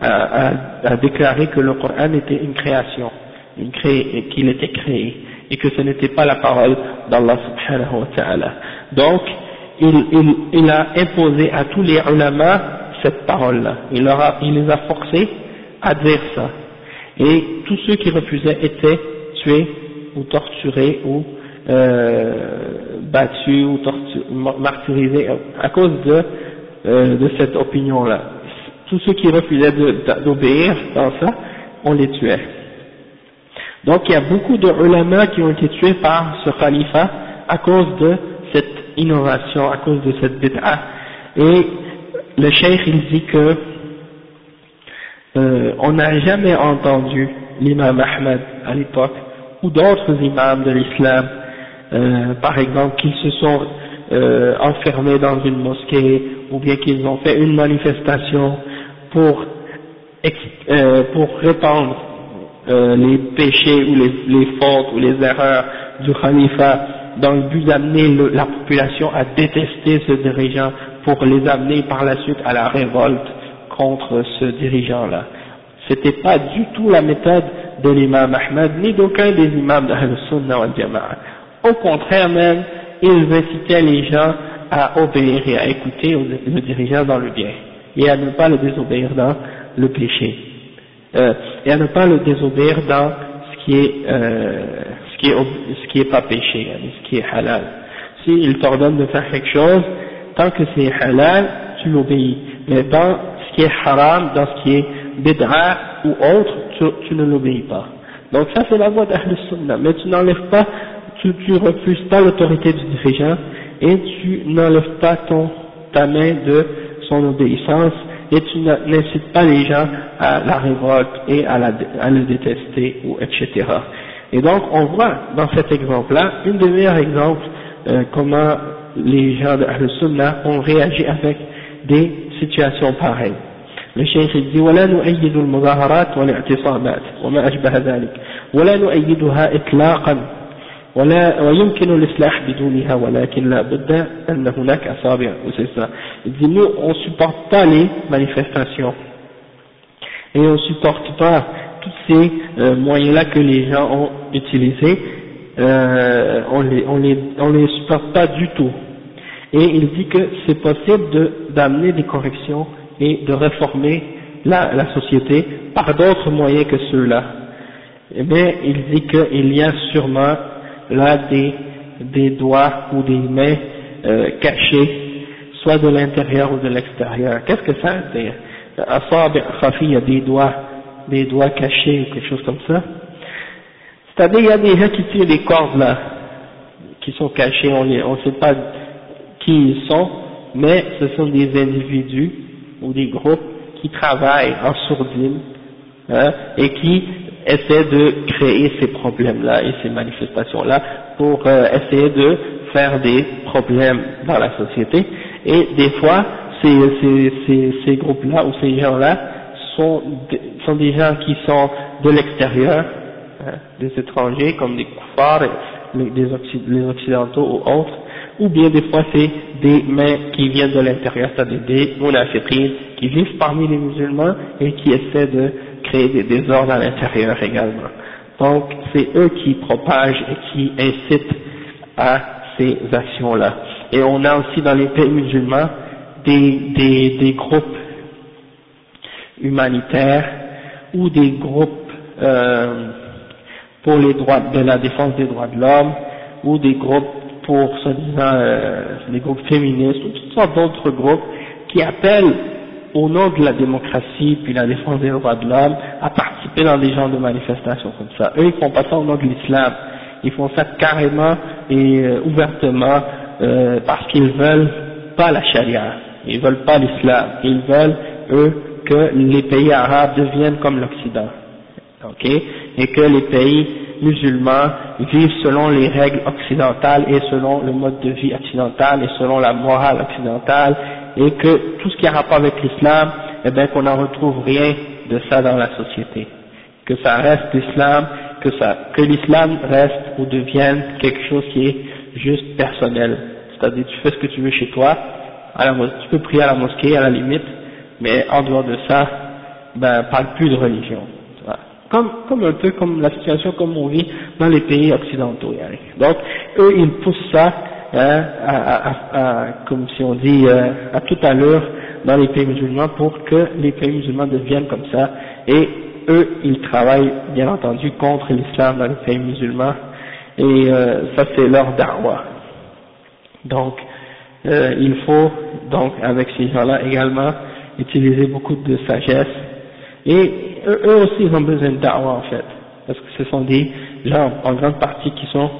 à, à, déclarer que le Coran était une création, qu'il était créé, et que ce n'était pas la parole d'Allah subhanahu wa ta'ala. Donc, il, il, il, a imposé à tous les ulama cette parole-là. Il, il les a forcés à dire ça. Et tous ceux qui refusaient étaient tués ou torturés ou euh, battus ou martyrisés à cause de euh, de cette opinion-là. Tous ceux qui refusaient d'obéir dans ça, on les tuait. Donc il y a beaucoup de ulama qui ont été tués par ce khalifa à cause de cette innovation, à cause de cette bid'a. Et le cheikh il dit que euh, on n'a jamais entendu l'imam Ahmed à l'époque ou d'autres imams de l'islam, euh, par exemple, qui se sont euh, enfermés dans une mosquée ou bien qu'ils ont fait une manifestation pour, euh, pour répandre euh, les péchés ou les, les, fautes ou les erreurs du khalifa dans le but d'amener la population à détester ce dirigeant pour les amener par la suite à la révolte contre ce dirigeant-là. C'était pas du tout la méthode de l'imam Ahmed ni d'aucun des imams de Sunnah wal Jama'a. Au contraire même, ils incitaient les gens à obéir et à écouter le dirigeant dans le bien, et à ne pas le désobéir dans le péché, euh, et à ne pas le désobéir dans ce qui est, euh, ce qui est, ce qui est pas péché, hein, ce qui est halal. S'il t'ordonne de faire quelque chose, tant que c'est halal, tu l'obéis, mais dans qui est haram, dans ce qui est bid'a ou autre, tu, ne l'obéis pas. Donc ça c'est la voie d'Ahl Sunnah, mais tu n'enlèves pas, tu, refuses pas l'autorité du dirigeant, et tu n'enlèves pas ton, ta main de son obéissance et tu n'incites pas les gens à la révolte et à, le détester ou etc. Et donc on voit dans cet exemple-là, une des meilleurs exemples euh, comment les gens de Ahl-Sunnah ont réagi avec des situations pareilles. Le cheikh dit ولا نؤيد المظاهرات والاعتصامات وما أشبه ذلك ولا نؤيدها إطلاقا ولا ويمكن الإصلاح بدونها ولكن لا بد أن هناك أصابع c'est ça il dit nous on supporte pas les manifestations et on supporte pas tous ces euh, moyens là que les gens ont utilisés euh, on les on les on les supporte pas du tout et il dit que c'est possible d'amener des corrections et de réformer la, la société par d'autres moyens que ceux-là. Mais il dit qu'il y a sûrement là des, des doigts ou des mains euh, cachés, soit de l'intérieur ou de l'extérieur. Qu'est-ce que ça veut dire? Il y a des doigts, des doigts cachés ou quelque chose comme ça. C'est-à-dire il y a des gens qui tirent des cordes là, qui sont cachés, on ne sait pas qui ils sont, mais ce sont des individus ou des groupes qui travaillent en sourdine hein, et qui essaient de créer ces problèmes-là et ces manifestations-là pour euh, essayer de faire des problèmes dans la société. Et des fois, ces, ces, ces, groupes-là ou ces gens-là sont, sont des gens qui sont de l'extérieur, hein, des étrangers comme des koufars, les, les occidentaux ou autres, ou bien des fois c'est des mains qui viennent de l'intérieur, c'est-à-dire des munafiqines qui vivent parmi les musulmans et qui essaient de créer des désordres à l'intérieur également. Donc c'est eux qui propagent et qui incitent à ces actions-là. Et on a aussi dans les pays musulmans des, des, des groupes humanitaires ou des groupes euh, pour les droits de la défense des droits de l'homme ou des groupes pour soi-disant euh, les groupes féministes ou toutes sortes d'autres groupes qui appellent au nom de la démocratie puis la défense des droits de l'homme à participer dans des genres de manifestations comme ça. Eux ils font pas ça au nom de l'islam, ils font ça carrément et euh, ouvertement euh, parce qu'ils veulent pas la charia, ils veulent pas l'islam, ils veulent eux que les pays arabes deviennent comme l'Occident, ok, et que les pays musulmans vivent selon les règles occidentales et selon le mode de vie occidental et selon la morale occidentale et que tout ce qui a rapport avec l'islam, eh bien qu'on n'en retrouve rien de ça dans la société. Que ça reste l'islam, que ça, que l'islam reste ou devienne quelque chose qui est juste personnel. C'est-à-dire tu fais ce que tu veux chez toi, tu peux prier à la mosquée à la limite, mais en dehors de ça, ben parle plus de religion comme, comme un peu comme la situation comme on vit dans les pays occidentaux. Donc, eux, ils poussent ça, hein, à, à, comme si on dit, euh, à toute allure dans les pays musulmans pour que les pays musulmans deviennent comme ça. Et eux, ils travaillent, bien entendu, contre l'islam dans les pays musulmans. Et euh, ça, c'est leur darwa. Donc, euh, il faut, donc, avec ces gens-là également, utiliser beaucoup de sagesse et eux, aussi ils ont besoin de en fait, parce que ce sont des gens en grande partie qui sont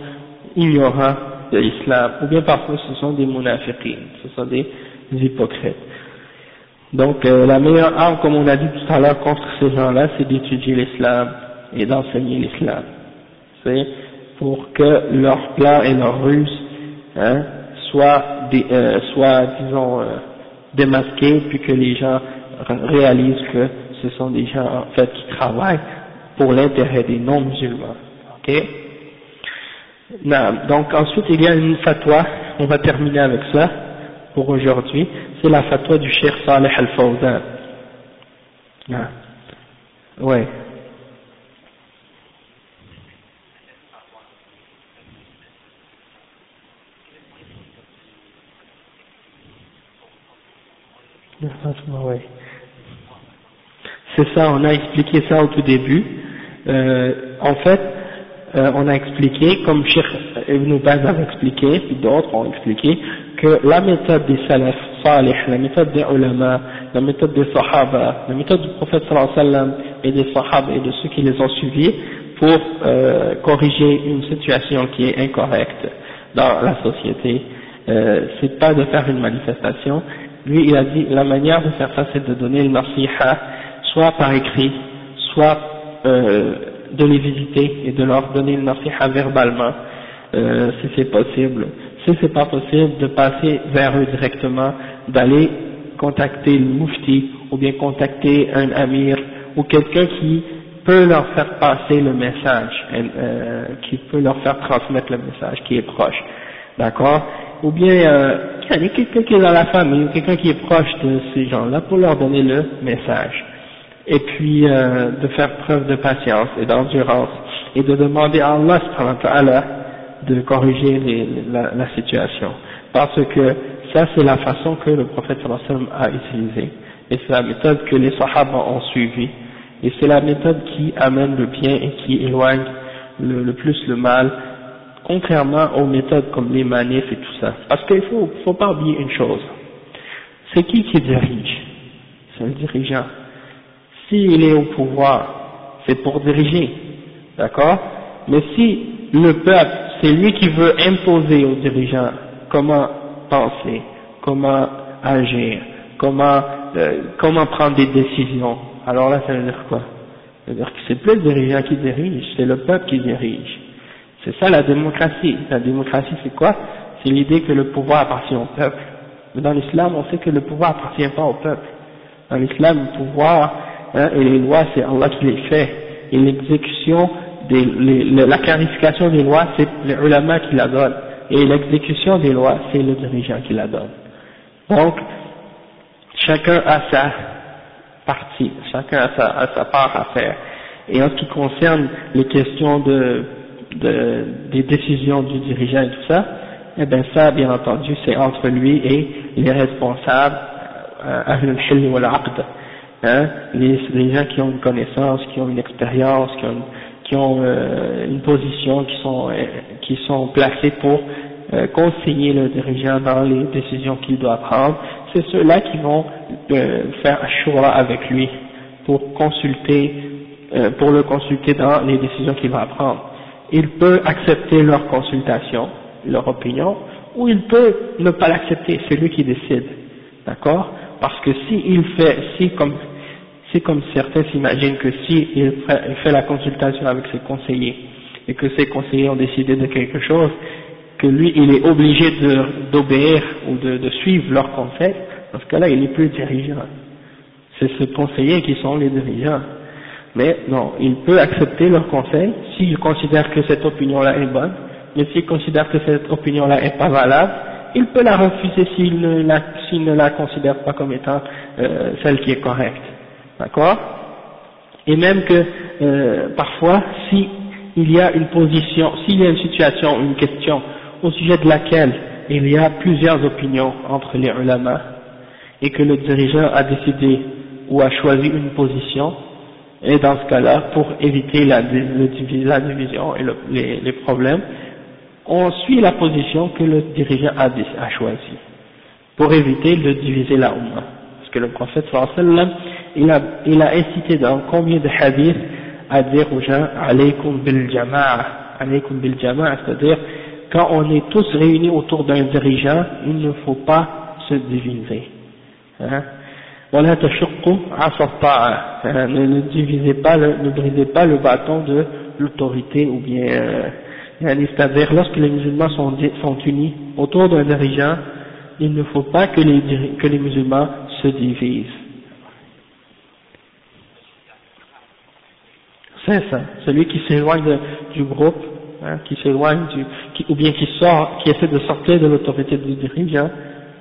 ignorants de l'islam, ou bien parfois ce sont des munafiqines, ce sont des, hypocrites. Donc euh, la meilleure arme, comme on a dit tout à l'heure, contre ces gens-là, c'est d'étudier l'islam et d'enseigner l'islam. C'est pour que leur plan et leur ruse hein, soient, euh, disons, euh, démasqués, puis que les gens réalisent que ce sont des gens en fait qui travaillent pour l'intérêt des non-musulmans. Ok? Donc ensuite il y a une fatwa, on va terminer avec ça pour aujourd'hui, c'est la fatwa du Cheikh Saleh Al-Fawzan. Ouais. Ouais. C'est ça, on a expliqué ça au tout début. Euh, en fait, euh, on a expliqué, comme Cheikh Ibn Baz a expliqué, puis d'autres ont expliqué, que la méthode des salaf salih, la méthode des ulama, la méthode des sahaba, la méthode du prophète sallallahu alayhi wa sallam et des sahaba et de ceux qui les ont suivis pour euh, corriger une situation qui est incorrecte dans la société, euh, c'est pas de faire une manifestation. Lui, il a dit, la manière de faire ça, c'est de donner le nasiha soit par écrit, soit euh, de les visiter et de leur donner le nasiha verbalement, euh, si c'est possible. Si c'est pas possible, de passer vers eux directement, d'aller contacter le mufti ou bien contacter un amir ou quelqu'un qui peut leur faire passer le message, euh, qui peut leur faire transmettre le message qui est proche, d'accord? Ou bien euh, quelqu'un qui est dans la famille ou quelqu'un qui est proche de ces gens-là pour leur donner le message. Et puis euh, de faire preuve de patience et d'endurance et de demander à Allah de corriger la, situation. Parce que ça c'est la façon que le prophète a utilisée et c'est la méthode que les sahaba ont suivie et c'est la méthode qui amène le bien et qui éloigne le, le plus le mal contrairement aux méthodes comme les manifs et tout ça. Parce qu'il faut, faut pas oublier une chose. C'est qui qui dirige? C'est le dirigeant. S'il est au pouvoir, c'est pour diriger. D'accord? Mais si le peuple, c'est lui qui veut imposer aux dirigeants comment penser, comment agir, comment, euh, comment prendre des décisions, alors là ça veut dire quoi? Ça veut dire que c'est plus le dirigeant qui dirige, c'est le peuple qui dirige. C'est ça la démocratie. La démocratie c'est quoi? C'est l'idée que le pouvoir appartient au peuple. Mais dans l'islam on sait que le pouvoir appartient pas au peuple. Dans l'islam le pouvoir hein, et les lois c'est Allah qui les fait. Et l'exécution, la clarification des lois c'est les ulama qui la donne. Et l'exécution des lois c'est le dirigeant qui la donne. Donc chacun a sa partie, chacun a sa, a sa part à faire. Et en ce qui concerne les questions de de, des décisions du dirigeant et tout ça, eh bien ça, bien entendu, c'est entre lui et les responsables, euh, hein, les, les gens qui ont une connaissance, qui ont une expérience, qui ont, euh, une position, qui sont, euh, qui sont placés pour euh, conseiller le dirigeant dans les décisions qu'il doit prendre, c'est ceux-là qui vont faire choix avec lui pour consulter, pour le consulter dans les décisions qu'il va prendre. Il peut accepter leur consultation, leur opinion, ou il peut ne pas l'accepter, c'est lui qui décide, d'accord? Parce que si il fait, si comme, si comme certains s'imaginent que si il fait, la consultation avec ses conseillers, et que ses conseillers ont décidé de quelque chose, que lui il est obligé d'obéir ou de, suivre leurs conseils, dans ce cas-là il n'est plus dirigeant. C'est ce conseiller qui sont les dirigeants. Mais non, il peut accepter leur conseil s'il considère que cette opinion-là est bonne, mais s'il considère que cette opinion-là est pas valable, il peut la refuser s'il ne la, ne la considère pas comme étant euh, celle qui est correcte. D'accord Et même que euh, parfois, si il y a une position, s'il y a une situation, une question au sujet de laquelle il y a plusieurs opinions entre les ulama et que le dirigeant a décidé ou a choisi une position, et dans ce cas-là, pour éviter la, division et le, les, problèmes, on suit la position que le dirigeant a, a choisie, pour éviter de diviser la Ummah. Parce que le prophète sallam, il a, il a incité dans combien de hadiths à dire aux gens alaykum bil jama'a, alaykum bil jama'a, c'est-à-dire quand on est tous réunis autour d'un dirigeant, il ne faut pas se diviser. Hein? Voilà euh, ne, ne divisez pas, ne brisez pas le bâton de l'autorité ou bien, euh, c'est-à-dire lorsque les musulmans sont, sont unis autour d'un dirigeant, il ne faut pas que les, que les musulmans se divisent. C'est ça, celui qui s'éloigne du groupe, hein, qui s'éloigne du, ou bien qui sort, qui essaie de sortir de l'autorité du dirigeant,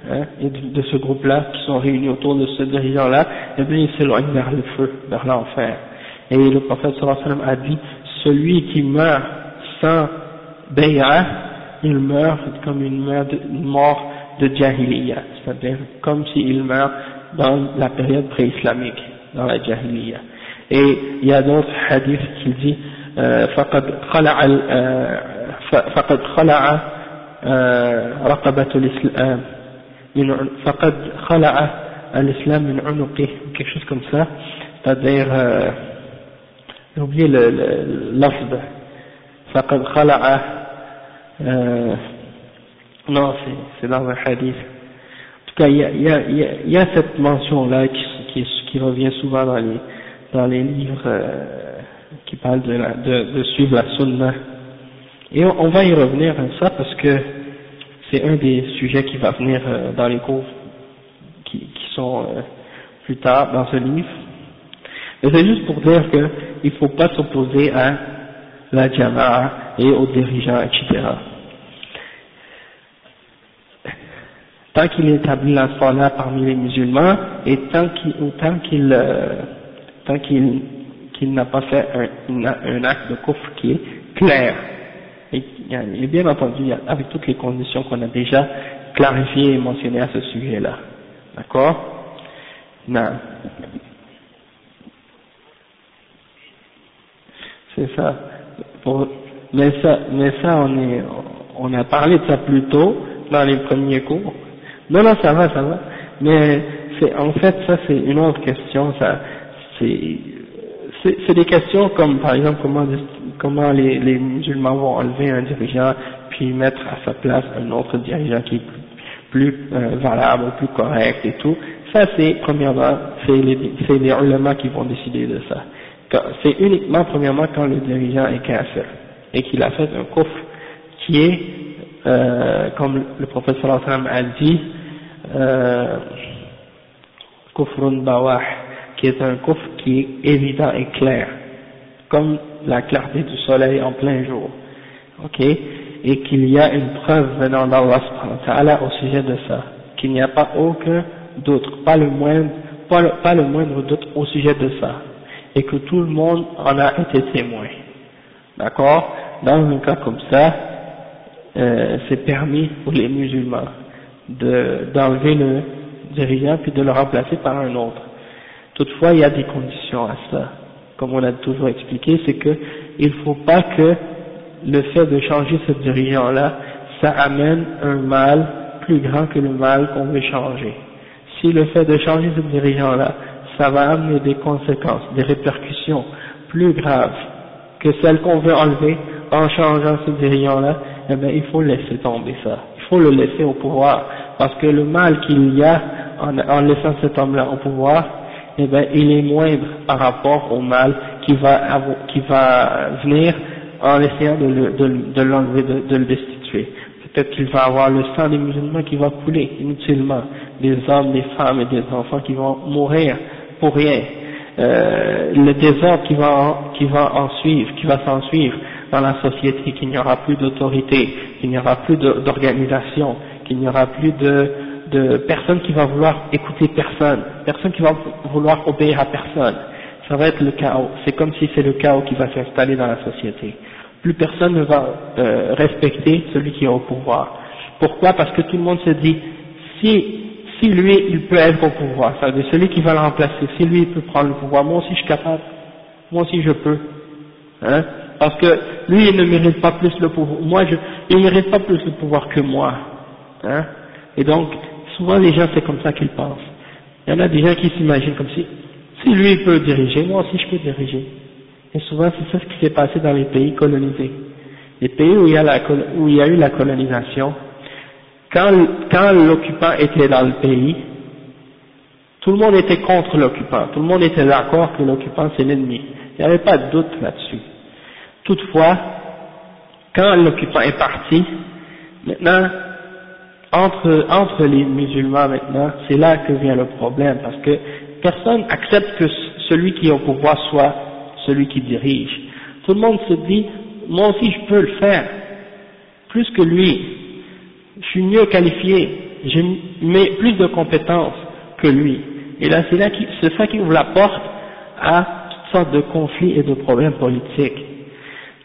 hein, et de, ce groupe-là, qui sont réunis autour de ce dirigeant-là, eh bien, ils s'éloignent vers le feu, vers l'enfer. Et le prophète sallallahu a dit, celui qui meurt sans bay'a, il meurt comme une mort de, jahiliya, c'est-à-dire comme s'il meurt dans la période pré-islamique, dans la jahiliya. Et il y a d'autres hadiths qui disent, فقد خلع فقد خلع رقبة الإسلام فقد خلع l'islam min unuqi, quelque chose comme ça, c'est-à-dire, euh, j'ai oublié le, le l'afd, faqad khala'a, euh, non, c'est dans un hadith. En tout cas, il y a, y a, il y a cette mention-là qui, qui, qui, revient souvent dans les, dans les livres euh, qui parlent de, la, de, suivre la sunna. Et on, va y revenir à ça parce que c'est un des sujets qui va venir euh, dans les cours qui, sont euh, plus tard dans ce livre. Mais c'est juste pour dire que il ne faut pas s'opposer à la jama'a et aux dirigeants, etc. Tant qu'il établit la salat parmi les musulmans et tant qu'il tant qu'il tant qu'il n'a pas fait un, acte de coffre qui est clair et, bien entendu avec toutes les conditions qu'on a déjà clarifiées et mentionnées à ce sujet-là. D'accord? Non. C'est ça. mais ça, mais ça, on est, on a parlé de ça plus tôt dans les premiers cours. Non, non, ça va, ça va. Mais en fait, ça c'est une autre question. Ça, c'est, des questions comme par exemple comment, comment les, les musulmans vont enlever un dirigeant puis mettre à sa place un autre dirigeant qui est plus, euh, valable, plus correct et tout. Ça c'est premièrement, c'est les, c'est les ulama qui vont décider de ça. C'est uniquement premièrement quand le dirigeant est kafir et qu'il a fait un coffre qui est, euh, comme le professeur a dit, euh, kufrun bawah, qui est un coffre qui est évident et clair, comme la clarté du soleil en plein jour, ok, et qu'il y a une preuve venant d'Allah au sujet de ça, qu'il n'y a pas aucun doute, pas le moindre, doute au sujet de ça, et que tout le monde en a été témoin, d'accord? Dans un cas comme ça, euh, c'est permis pour les musulmans d'enlever le dirigeant puis de le remplacer par un autre. Toutefois, il y a des conditions à ça. Comme on a toujours expliqué, c'est que il ne faut pas que le fait de changer ce dirigeant-là, ça amène un mal plus grand que le mal qu'on veut changer. Si le fait de changer ce dirigeant-là, ça va amener des conséquences, des répercussions plus graves que celles qu'on veut enlever en changeant ce dirigeant-là, eh bien il faut laisser tomber ça. Il faut le laisser au pouvoir. Parce que le mal qu'il y a en, en laissant cet homme-là au pouvoir, eh bien, il est moindre par rapport au mal qui va, qui va venir en essayant de l'enlever, de, de, le destituer. Peut-être qu'il va avoir le sang des musulmans qui va couler inutilement, des hommes, des femmes et des enfants qui vont mourir pour rien, euh, le désordre qui va, qui va en suivre, qui va s'en suivre dans la société, qu'il n'y aura plus d'autorité, qu'il n'y aura plus d'organisation, qu'il n'y aura plus de, de personne qui va vouloir écouter personne, personne qui va vouloir obéir à personne. Ça va être le chaos. C'est comme si c'est le chaos qui va s'installer dans la société. Plus personne ne va euh, respecter celui qui est au pouvoir. Pourquoi? Parce que tout le monde se dit, si, si lui, il peut être au pouvoir, ça veut dire celui qui va le remplacer, si lui, il peut prendre le pouvoir, moi aussi je suis capable, moi aussi je peux. Hein? Parce que lui, il ne mérite pas plus le pouvoir, moi, je, il mérite pas plus le pouvoir que moi. Hein? Et donc, souvent les gens, c'est comme ça qu'ils pensent. Il y en a des gens qui s'imaginent comme si, si lui peut diriger, moi aussi je peux diriger. Et souvent, c'est ça ce qui s'est passé dans les pays colonisés. Les pays où il y a, eu la colonisation, quand l'occupant était dans le pays, tout le monde était contre l'occupant, tout le monde était d'accord que l'occupant c'est l'ennemi. Il n'y avait pas de doute là-dessus. Toutefois, quand l'occupant est parti, maintenant, entre, entre les musulmans maintenant, c'est là que vient le problème, parce que personne accepte que celui qui est au pouvoir soit celui qui dirige. Tout le monde se dit, moi aussi je peux le faire, plus que lui, je suis mieux qualifié, j'ai plus de compétences que lui. Et là, c'est là c'est ça qui ouvre la porte à toutes sortes de conflits et de problèmes politiques.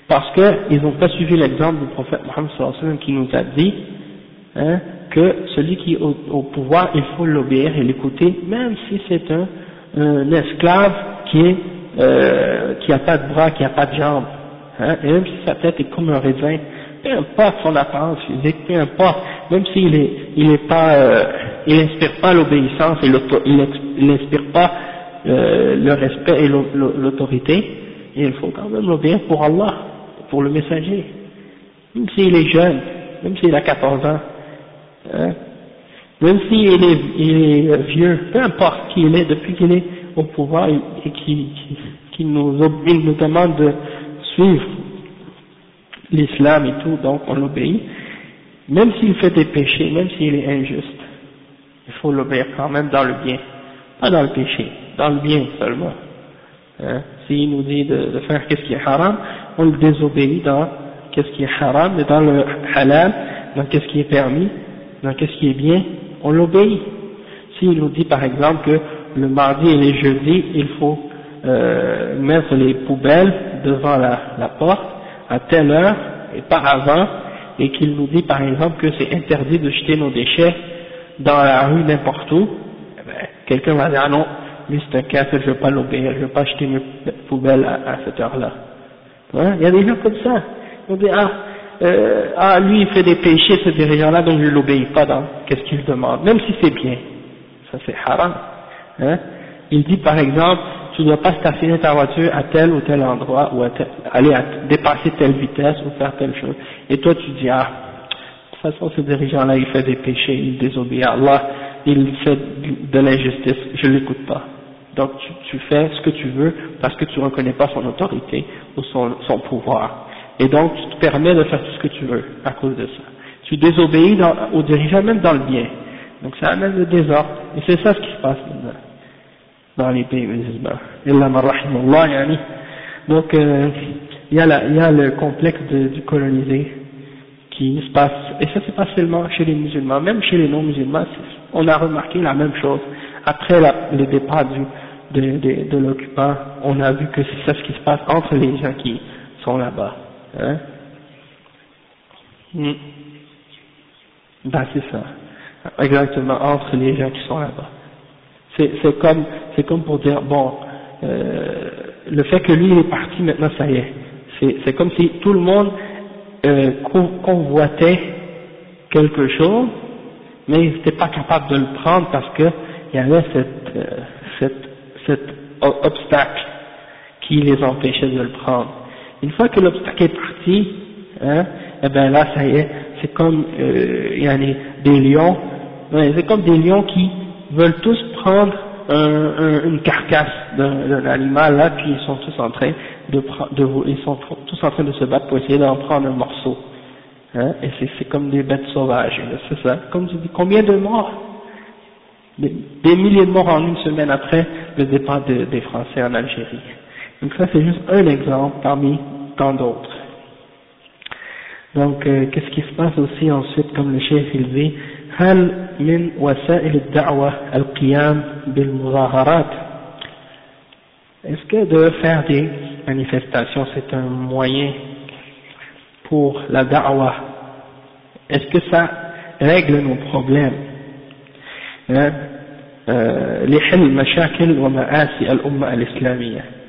Parce qu'ils n'ont pas suivi l'exemple du prophète Mohammed qui nous a dit hein, que celui qui est au, pouvoir, il faut l'obéir et l'écouter, même si c'est un, esclave qui est euh, n'a pas de bras, qui n'a pas de jambes, hein, et même si sa tête est comme un raisin, peu importe son apparence physique, peu importe, même s'il pas, euh, n'inspire pas l'obéissance et il n'inspire pas euh, le respect et l'autorité, il faut quand même l'obéir pour Allah, pour le messager, même s'il est jeune, même s'il a 14 ans, hein, même s'il est, il vieux, peu importe qui il est, depuis qu'il est au pouvoir et qui, qui, nous, nous demande de suivre l'islam et tout, donc on l'obéit, même s'il fait des péchés, même s'il est injuste, il faut l'obéir quand même dans le bien, pas dans le péché, dans le bien seulement. Hein? S'il nous dit de, de faire qu'est-ce qui est haram, on le désobéit dans qu'est-ce qui est haram, mais dans le halal, dans qu'est-ce qui est permis, dans qu'est-ce qui est bien, on l'obéit. S'il nous dit par exemple que le mardi et les jeudis, il faut euh, mettre les poubelles devant la, la porte à telle heure et pas avant, et qu'il nous dit par exemple que c'est interdit de jeter nos déchets dans la rue n'importe où, eh ben, quelqu'un va dire ah non, lui c'est un je ne veux pas l'obéir, je ne veux pas jeter mes poubelles à, à cette heure-là. Hein? Il y a des gens comme ça. On dit ah, euh, ah lui il fait des péchés ce dirigeant-là donc je l'obéis pas dans qu'est-ce qu'il demande, même si c'est bien. Ça c'est haram. Hein? Il dit par exemple tu ne dois pas stationner ta voiture à tel ou tel endroit ou aller à dépasser telle vitesse ou faire telle chose. Et toi tu dis ah de toute façon ce dirigeant-là il fait des péchés, il désobéit à Allah, il fait de l'injustice, je l'écoute pas. Donc tu, tu, fais ce que tu veux parce que tu reconnais pas son autorité ou son, son, pouvoir. Et donc tu te permets de faire tout ce que tu veux à cause de ça. Tu désobéis dans, au dirigeant même dans le bien. Donc ça amène le désordre. Et c'est ça ce qui se passe dans les pays musulmans. Donc euh, il y, a la, il y a le complexe de, du colonisé qui se passe, et ça c'est pas seulement chez les musulmans, même chez les non-musulmans, on a remarqué la même chose. Après le départ de, de l'occupant, on a vu que c'est ça ce qui se passe entre les gens qui sont là-bas. Hein? Ben c'est ça, exactement, entre les gens qui sont là-bas. C'est comme, c'est comme pour dire, bon, euh, le fait que lui il est parti maintenant, ça y est. C'est comme si tout le monde euh, convoitait quelque chose, mais ils n'étaient pas capables de le prendre parce qu'il y avait cette, euh, cette, cet obstacle qui les empêchait de le prendre. Une fois que l'obstacle est parti, hein, eh ben là ça y est, c'est comme euh, y a des lions, c'est comme des lions qui veulent tous prendre un, une carcasse d'un animal là, puis ils sont tous en train de, de, ils sont tous en train de se battre pour essayer d'en prendre un morceau. Hein, et c'est comme des bêtes sauvages, c'est ça. Comme tu dis, combien de morts? Des, des, milliers de morts en une semaine après le départ de, des Français en Algérie. Donc ça c'est juste un exemple parmi tant d'autres. Donc euh, qu'est-ce qui se passe aussi ensuite comme le chef il dit هل من وسائل الدعوة القيام بالمظاهرات Est-ce que de faire des manifestations c'est un moyen pour la da'wah Est-ce que ça règle nos problèmes لحل مشاكل ومآسي الأمة الإسلامية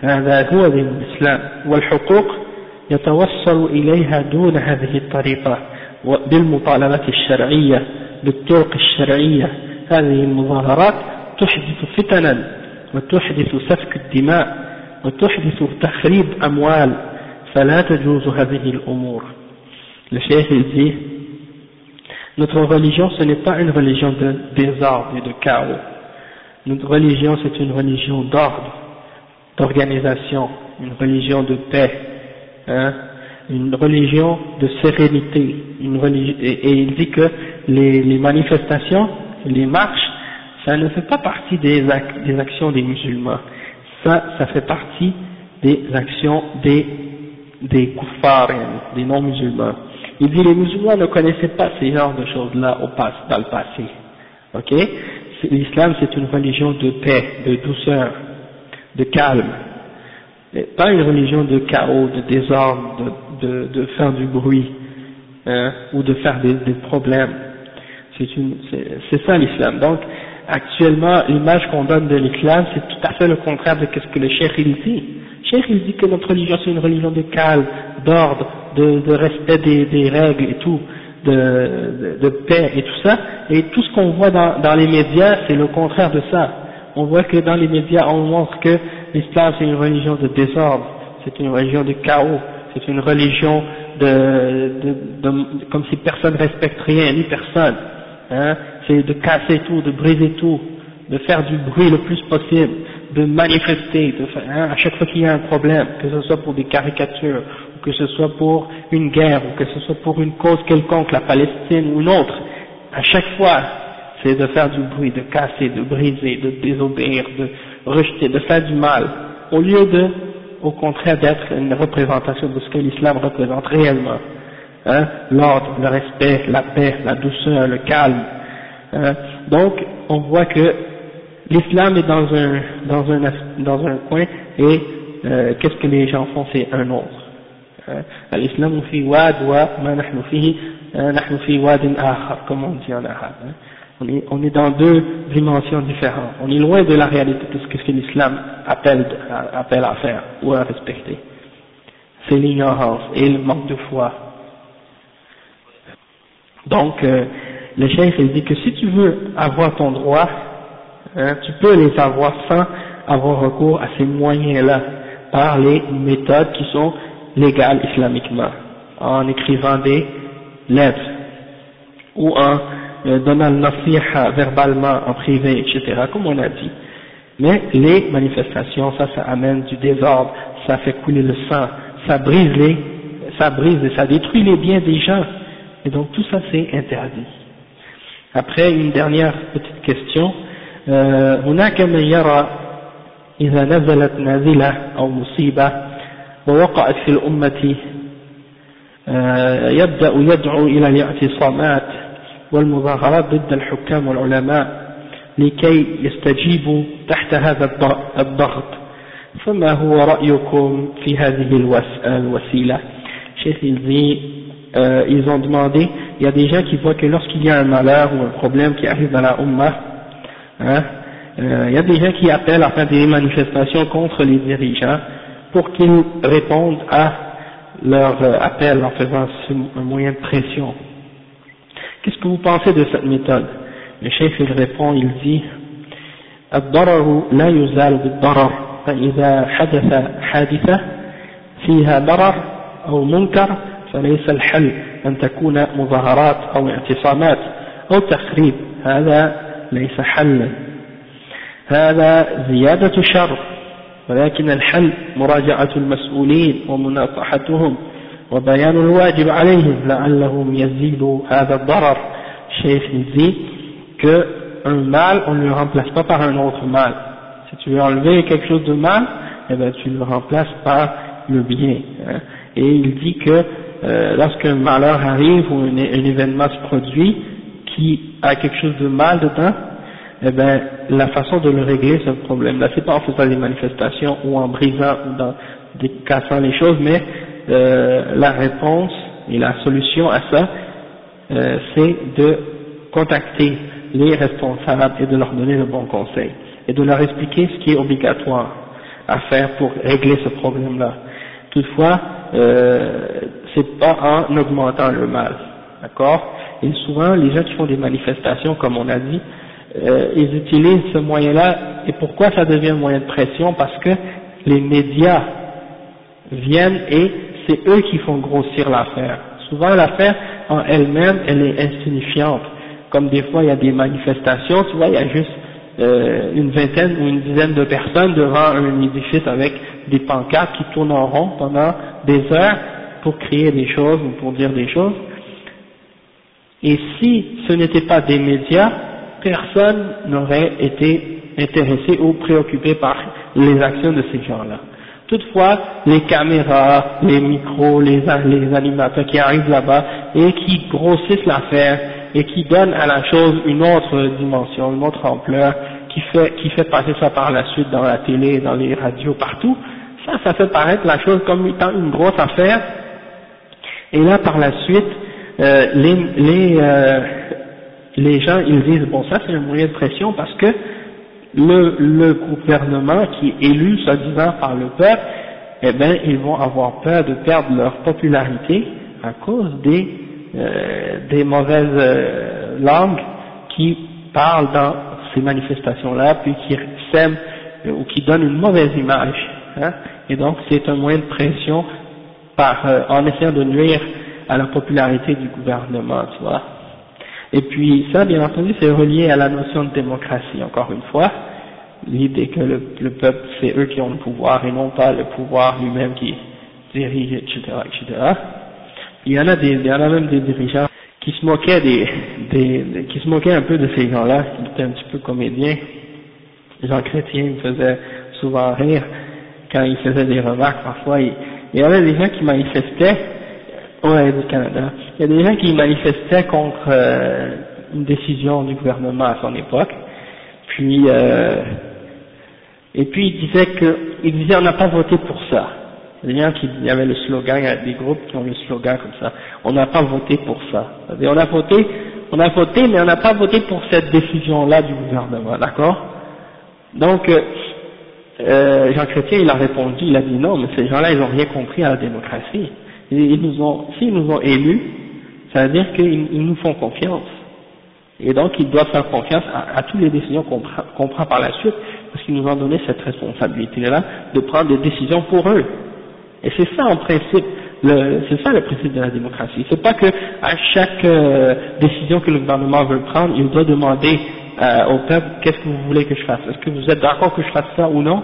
هذا هو دين الإسلام والحقوق يتوصل إليها دون هذه الطريقة بالمطالبة الشرعية بالطرق الشرعية. هذه المظاهرات تحدث فتنا وتحدث سفك الدماء وتحدث تخريب أموال فلا تجوز هذه الأمور. Il dit Notre religion ce n'est pas une religion de désordre et de chaos. Notre religion c'est une religion d'ordre, d'organisation, une religion de paix, hein, une religion de sérénité, une religion, et, il dit que les, manifestations, les marches, ça ne fait pas partie des, des actions des musulmans, ça, ça fait partie des actions des, des kuffars, des non-musulmans. Il dit les musulmans ne connaissaient pas ces genres de choses-là dans le passé. Ok? L'islam c'est une religion de paix, de douceur, de calme. Pas une religion de chaos, de désordre, de, de, de faire du bruit hein, ou de faire des, des problèmes. C'est ça l'islam. Donc actuellement l'image qu'on donne de l'islam c'est tout à fait le contraire de ce que le cheikh il dit. Le cheikh il dit que notre religion c'est une religion de calme, d'ordre, de, de, respect des, des, règles et tout, de, de, de, paix et tout ça. Et tout ce qu'on voit dans, dans les médias c'est le contraire de ça. On voit que dans les médias on montre que l'islam c'est une religion de désordre, c'est une religion de chaos, c'est une religion de, de, de, comme si personne respecte rien ni personne, hein, c'est de casser tout, de briser tout, de faire du bruit le plus possible, de manifester, de faire, hein, à chaque fois qu'il y a un problème, que ce soit pour des caricatures, ou que ce soit pour une guerre, ou que ce soit pour une cause quelconque, la Palestine ou une autre, à chaque fois, c'est de faire du bruit, de casser, de briser, de désobéir, de rejeter, de faire du mal, au lieu de, au contraire, d'être une représentation de ce que l'islam représente réellement. Hein, l'ordre, le respect, la paix, la douceur, le calme. Hein. Donc, on voit que l'islam est dans un, dans un, dans un coin et euh, qu'est-ce que les gens font? C'est un autre l'islam fi wad wa ma nahnu fihi nahnu fi wadin akhar comme on dit en arabe hein. On est, on est dans deux dimensions différentes. On est loin de la réalité de ce que l'islam appelle, appelle à faire ou à respecter. C'est l'ignorance et le manque de foi. Donc euh, le chef il dit que si tu veux avoir ton droit Hein, tu peux les avoir sans avoir recours à ces moyens-là, par les méthodes qui sont légales islamiquement, en écrivant des lettres, ou en euh, donnant le nasiha verbalement, en privé, etc., comme on a dit. Mais les manifestations, ça, ça amène du désordre, ça fait couler le sang, ça brise les, ça brise et ça détruit les biens des gens. Et donc tout ça c'est interdit. Après, une dernière petite question. هناك من يرى إذا نزلت نازلة أو مصيبة ووقعت في الأمة يبدأ يدعو إلى الاعتصامات والمظاهرات ضد الحكام والعلماء لكي يستجيبوا تحت هذا الضغط فما هو رأيكم في هذه الوسيلة Cheikh il dit, euh, ils ont demandé, il y a des gens qui voient que lorsqu'il y a un malheur ou un problème qui arrive dans la Ummah, Hein euh, il y a des gens qui appellent à faire des manifestations contre les dirigeants pour qu'ils répondent à leur euh, appel en faisant un moyen de pression. Qu'est-ce que vous pensez de cette méthode? Le chef il répond, il dit الضرر لا يزال بالضرر فإذا حدث حادثة فيها ضرر أو منكر فليس الحل أن تكون مظاهرات أو اعتصامات أو تخريب. هذا ليس حلا هذا زيادة شر ولكن الحل مراجعة المسؤولين ومناصحتهم وبيان الواجب عليهم لعلهم يزيدوا هذا الضرر الشيخ dit que un mal on ne le remplace pas par un autre mal si tu veux enlever quelque chose de mal eh ben tu le remplaces par le bien hein. et il dit que euh, lorsqu'un malheur arrive ou un, un événement se produit qui a quelque chose de mal dedans, eh ben, la façon de le régler ce problème-là, c'est pas en faisant des manifestations ou en brisant ou en cassant les choses, mais euh, la réponse et la solution à ça, euh, c'est de contacter les responsables et de leur donner le bon conseil et de leur expliquer ce qui est obligatoire à faire pour régler ce problème-là. Toutefois, euh, c'est pas en augmentant le mal, d'accord? Et souvent, les gens qui font des manifestations, comme on a dit, euh, ils utilisent ce moyen-là. Et pourquoi ça devient un moyen de pression? Parce que les médias viennent et c'est eux qui font grossir l'affaire. Souvent, l'affaire en elle-même, elle est insignifiante. Comme des fois, il y a des manifestations, vois, il y a juste euh, une vingtaine ou une dizaine de personnes devant un édifice avec des pancartes qui tournent en rond pendant des heures pour crier des choses ou pour dire des choses. Et si ce n'était pas des médias, personne n'aurait été intéressé ou préoccupé par les actions de ces gens-là. Toutefois, les caméras, les micros, les, animateurs qui arrivent là-bas et qui grossissent l'affaire et qui donnent à la chose une autre dimension, une autre ampleur, qui fait, qui fait passer ça par la suite dans la télé, dans les radios, partout, ça, ça fait paraître la chose comme étant une grosse affaire. Et là, par la suite, euh, les, les, euh, les gens ils disent bon ça c'est un moyen de pression parce que le, le gouvernement qui est élu soi-disant par le peuple, eh bien ils vont avoir peur de perdre leur popularité à cause des, euh, des mauvaises langues qui parlent dans ces manifestations-là, puis qui sème euh, ou qui donne une mauvaise image. Hein, et donc c'est un moyen de pression par, euh, en essayant de nuire à la popularité du gouvernement, tu vois. Et puis ça, bien entendu, c'est relié à la notion de démocratie, encore une fois, l'idée que le, le peuple, c'est eux qui ont le pouvoir et non pas le pouvoir lui-même qui dirige, etc., etc. Il y en a des, il y en a même des dirigeants qui se moquaient des, des, qui se moquaient un peu de ces gens-là, qui étaient un petit peu comédiens. Jean Chrétien me faisait souvent rire quand il faisait des remarques parfois. Il y avait des gens qui manifestaient, ouais, du Canada, il y a des gens qui manifestaient contre euh, une décision du gouvernement à son époque, puis euh, et puis il disait que, il disait on n'a pas voté pour ça. Il y qui y avait le slogan, il y a des groupes qui ont le slogan comme ça. On n'a pas voté pour ça. On a voté, on a voté, mais on n'a pas voté pour cette décision-là du gouvernement, d'accord? Donc, euh, euh, Jean Chrétien, il a répondu, il a dit non, mais ces gens-là, ils n'ont rien compris à la démocratie. Ils nous ont, s'ils nous ont élus, ça veut dire qu'ils nous font confiance. Et donc, ils doivent faire confiance à, toutes les décisions qu'on prend, par la suite, parce qu'ils nous ont donné cette responsabilité-là de prendre des décisions pour eux. Et c'est ça, en principe, c'est ça le principe de la démocratie. C'est pas que à chaque euh, décision que le gouvernement veut prendre, il doit demander euh, au peuple qu'est-ce que vous voulez que je fasse? Est-ce que vous êtes d'accord que je fasse ça ou non?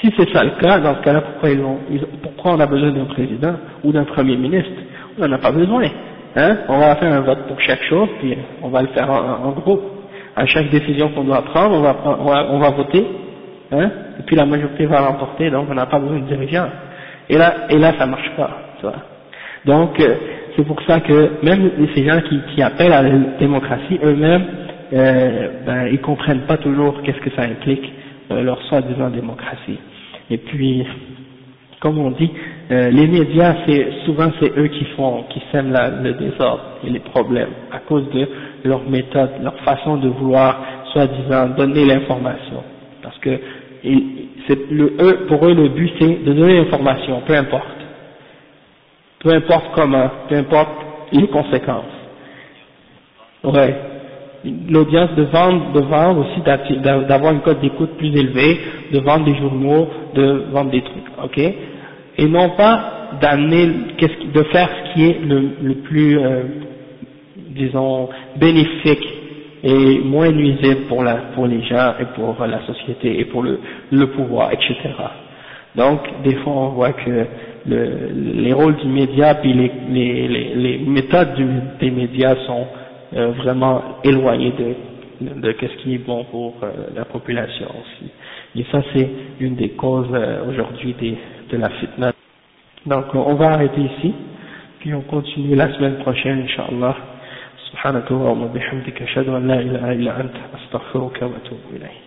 Si c'est ça le cas, dans ce cas-là, pourquoi, ils ont, pourquoi on a besoin d'un président ou d'un premier ministre? On n'en a pas besoin. Hein? On va faire un vote pour chaque chose, puis on va le faire en, groupe. À chaque décision qu'on doit prendre, on va, on va, on va voter, hein? Et puis la majorité va l'emporter, donc on n'a pas besoin de dirigeants. Et là, et là, ça marche pas, tu vois. Donc, euh, c'est pour ça que même ces gens qui, qui appellent à la démocratie, eux-mêmes, euh, ben, ils comprennent pas toujours qu'est-ce que ça implique, leur soi-disant démocratie. Et puis, comme on dit, euh, les médias, c'est souvent c'est eux qui font, qui sèment la, le désordre et les problèmes à cause de leur méthode, leur façon de vouloir, soi-disant, donner l'information. Parce que c'est le, eux, pour eux, le but c'est de donner l'information, peu importe. Peu importe comment, peu importe les conséquences. Ouais l'audience de vendre, de vendre aussi, d'avoir une cote d'écoute plus élevée, de vendre des journaux, de vendre des trucs, ok? Et non pas d'amener, de faire ce qui est le, plus, euh, disons, bénéfique et moins nuisible pour, la, pour les gens et pour la société et pour le, le pouvoir, etc. Donc, des fois, on voit que le, les rôles du média puis les, les, méthodes des médias sont euh, vraiment éloigné de, de, ce qui est bon pour euh, la population aussi. Et ça c'est une des causes euh, aujourd'hui de la fitna. Donc on va arrêter ici, puis on continue la semaine prochaine, Inch'Allah. سبحانك اللهم وبحمدك أشهد أن لا إله إلا أنت أستغفرك وأتوب إليك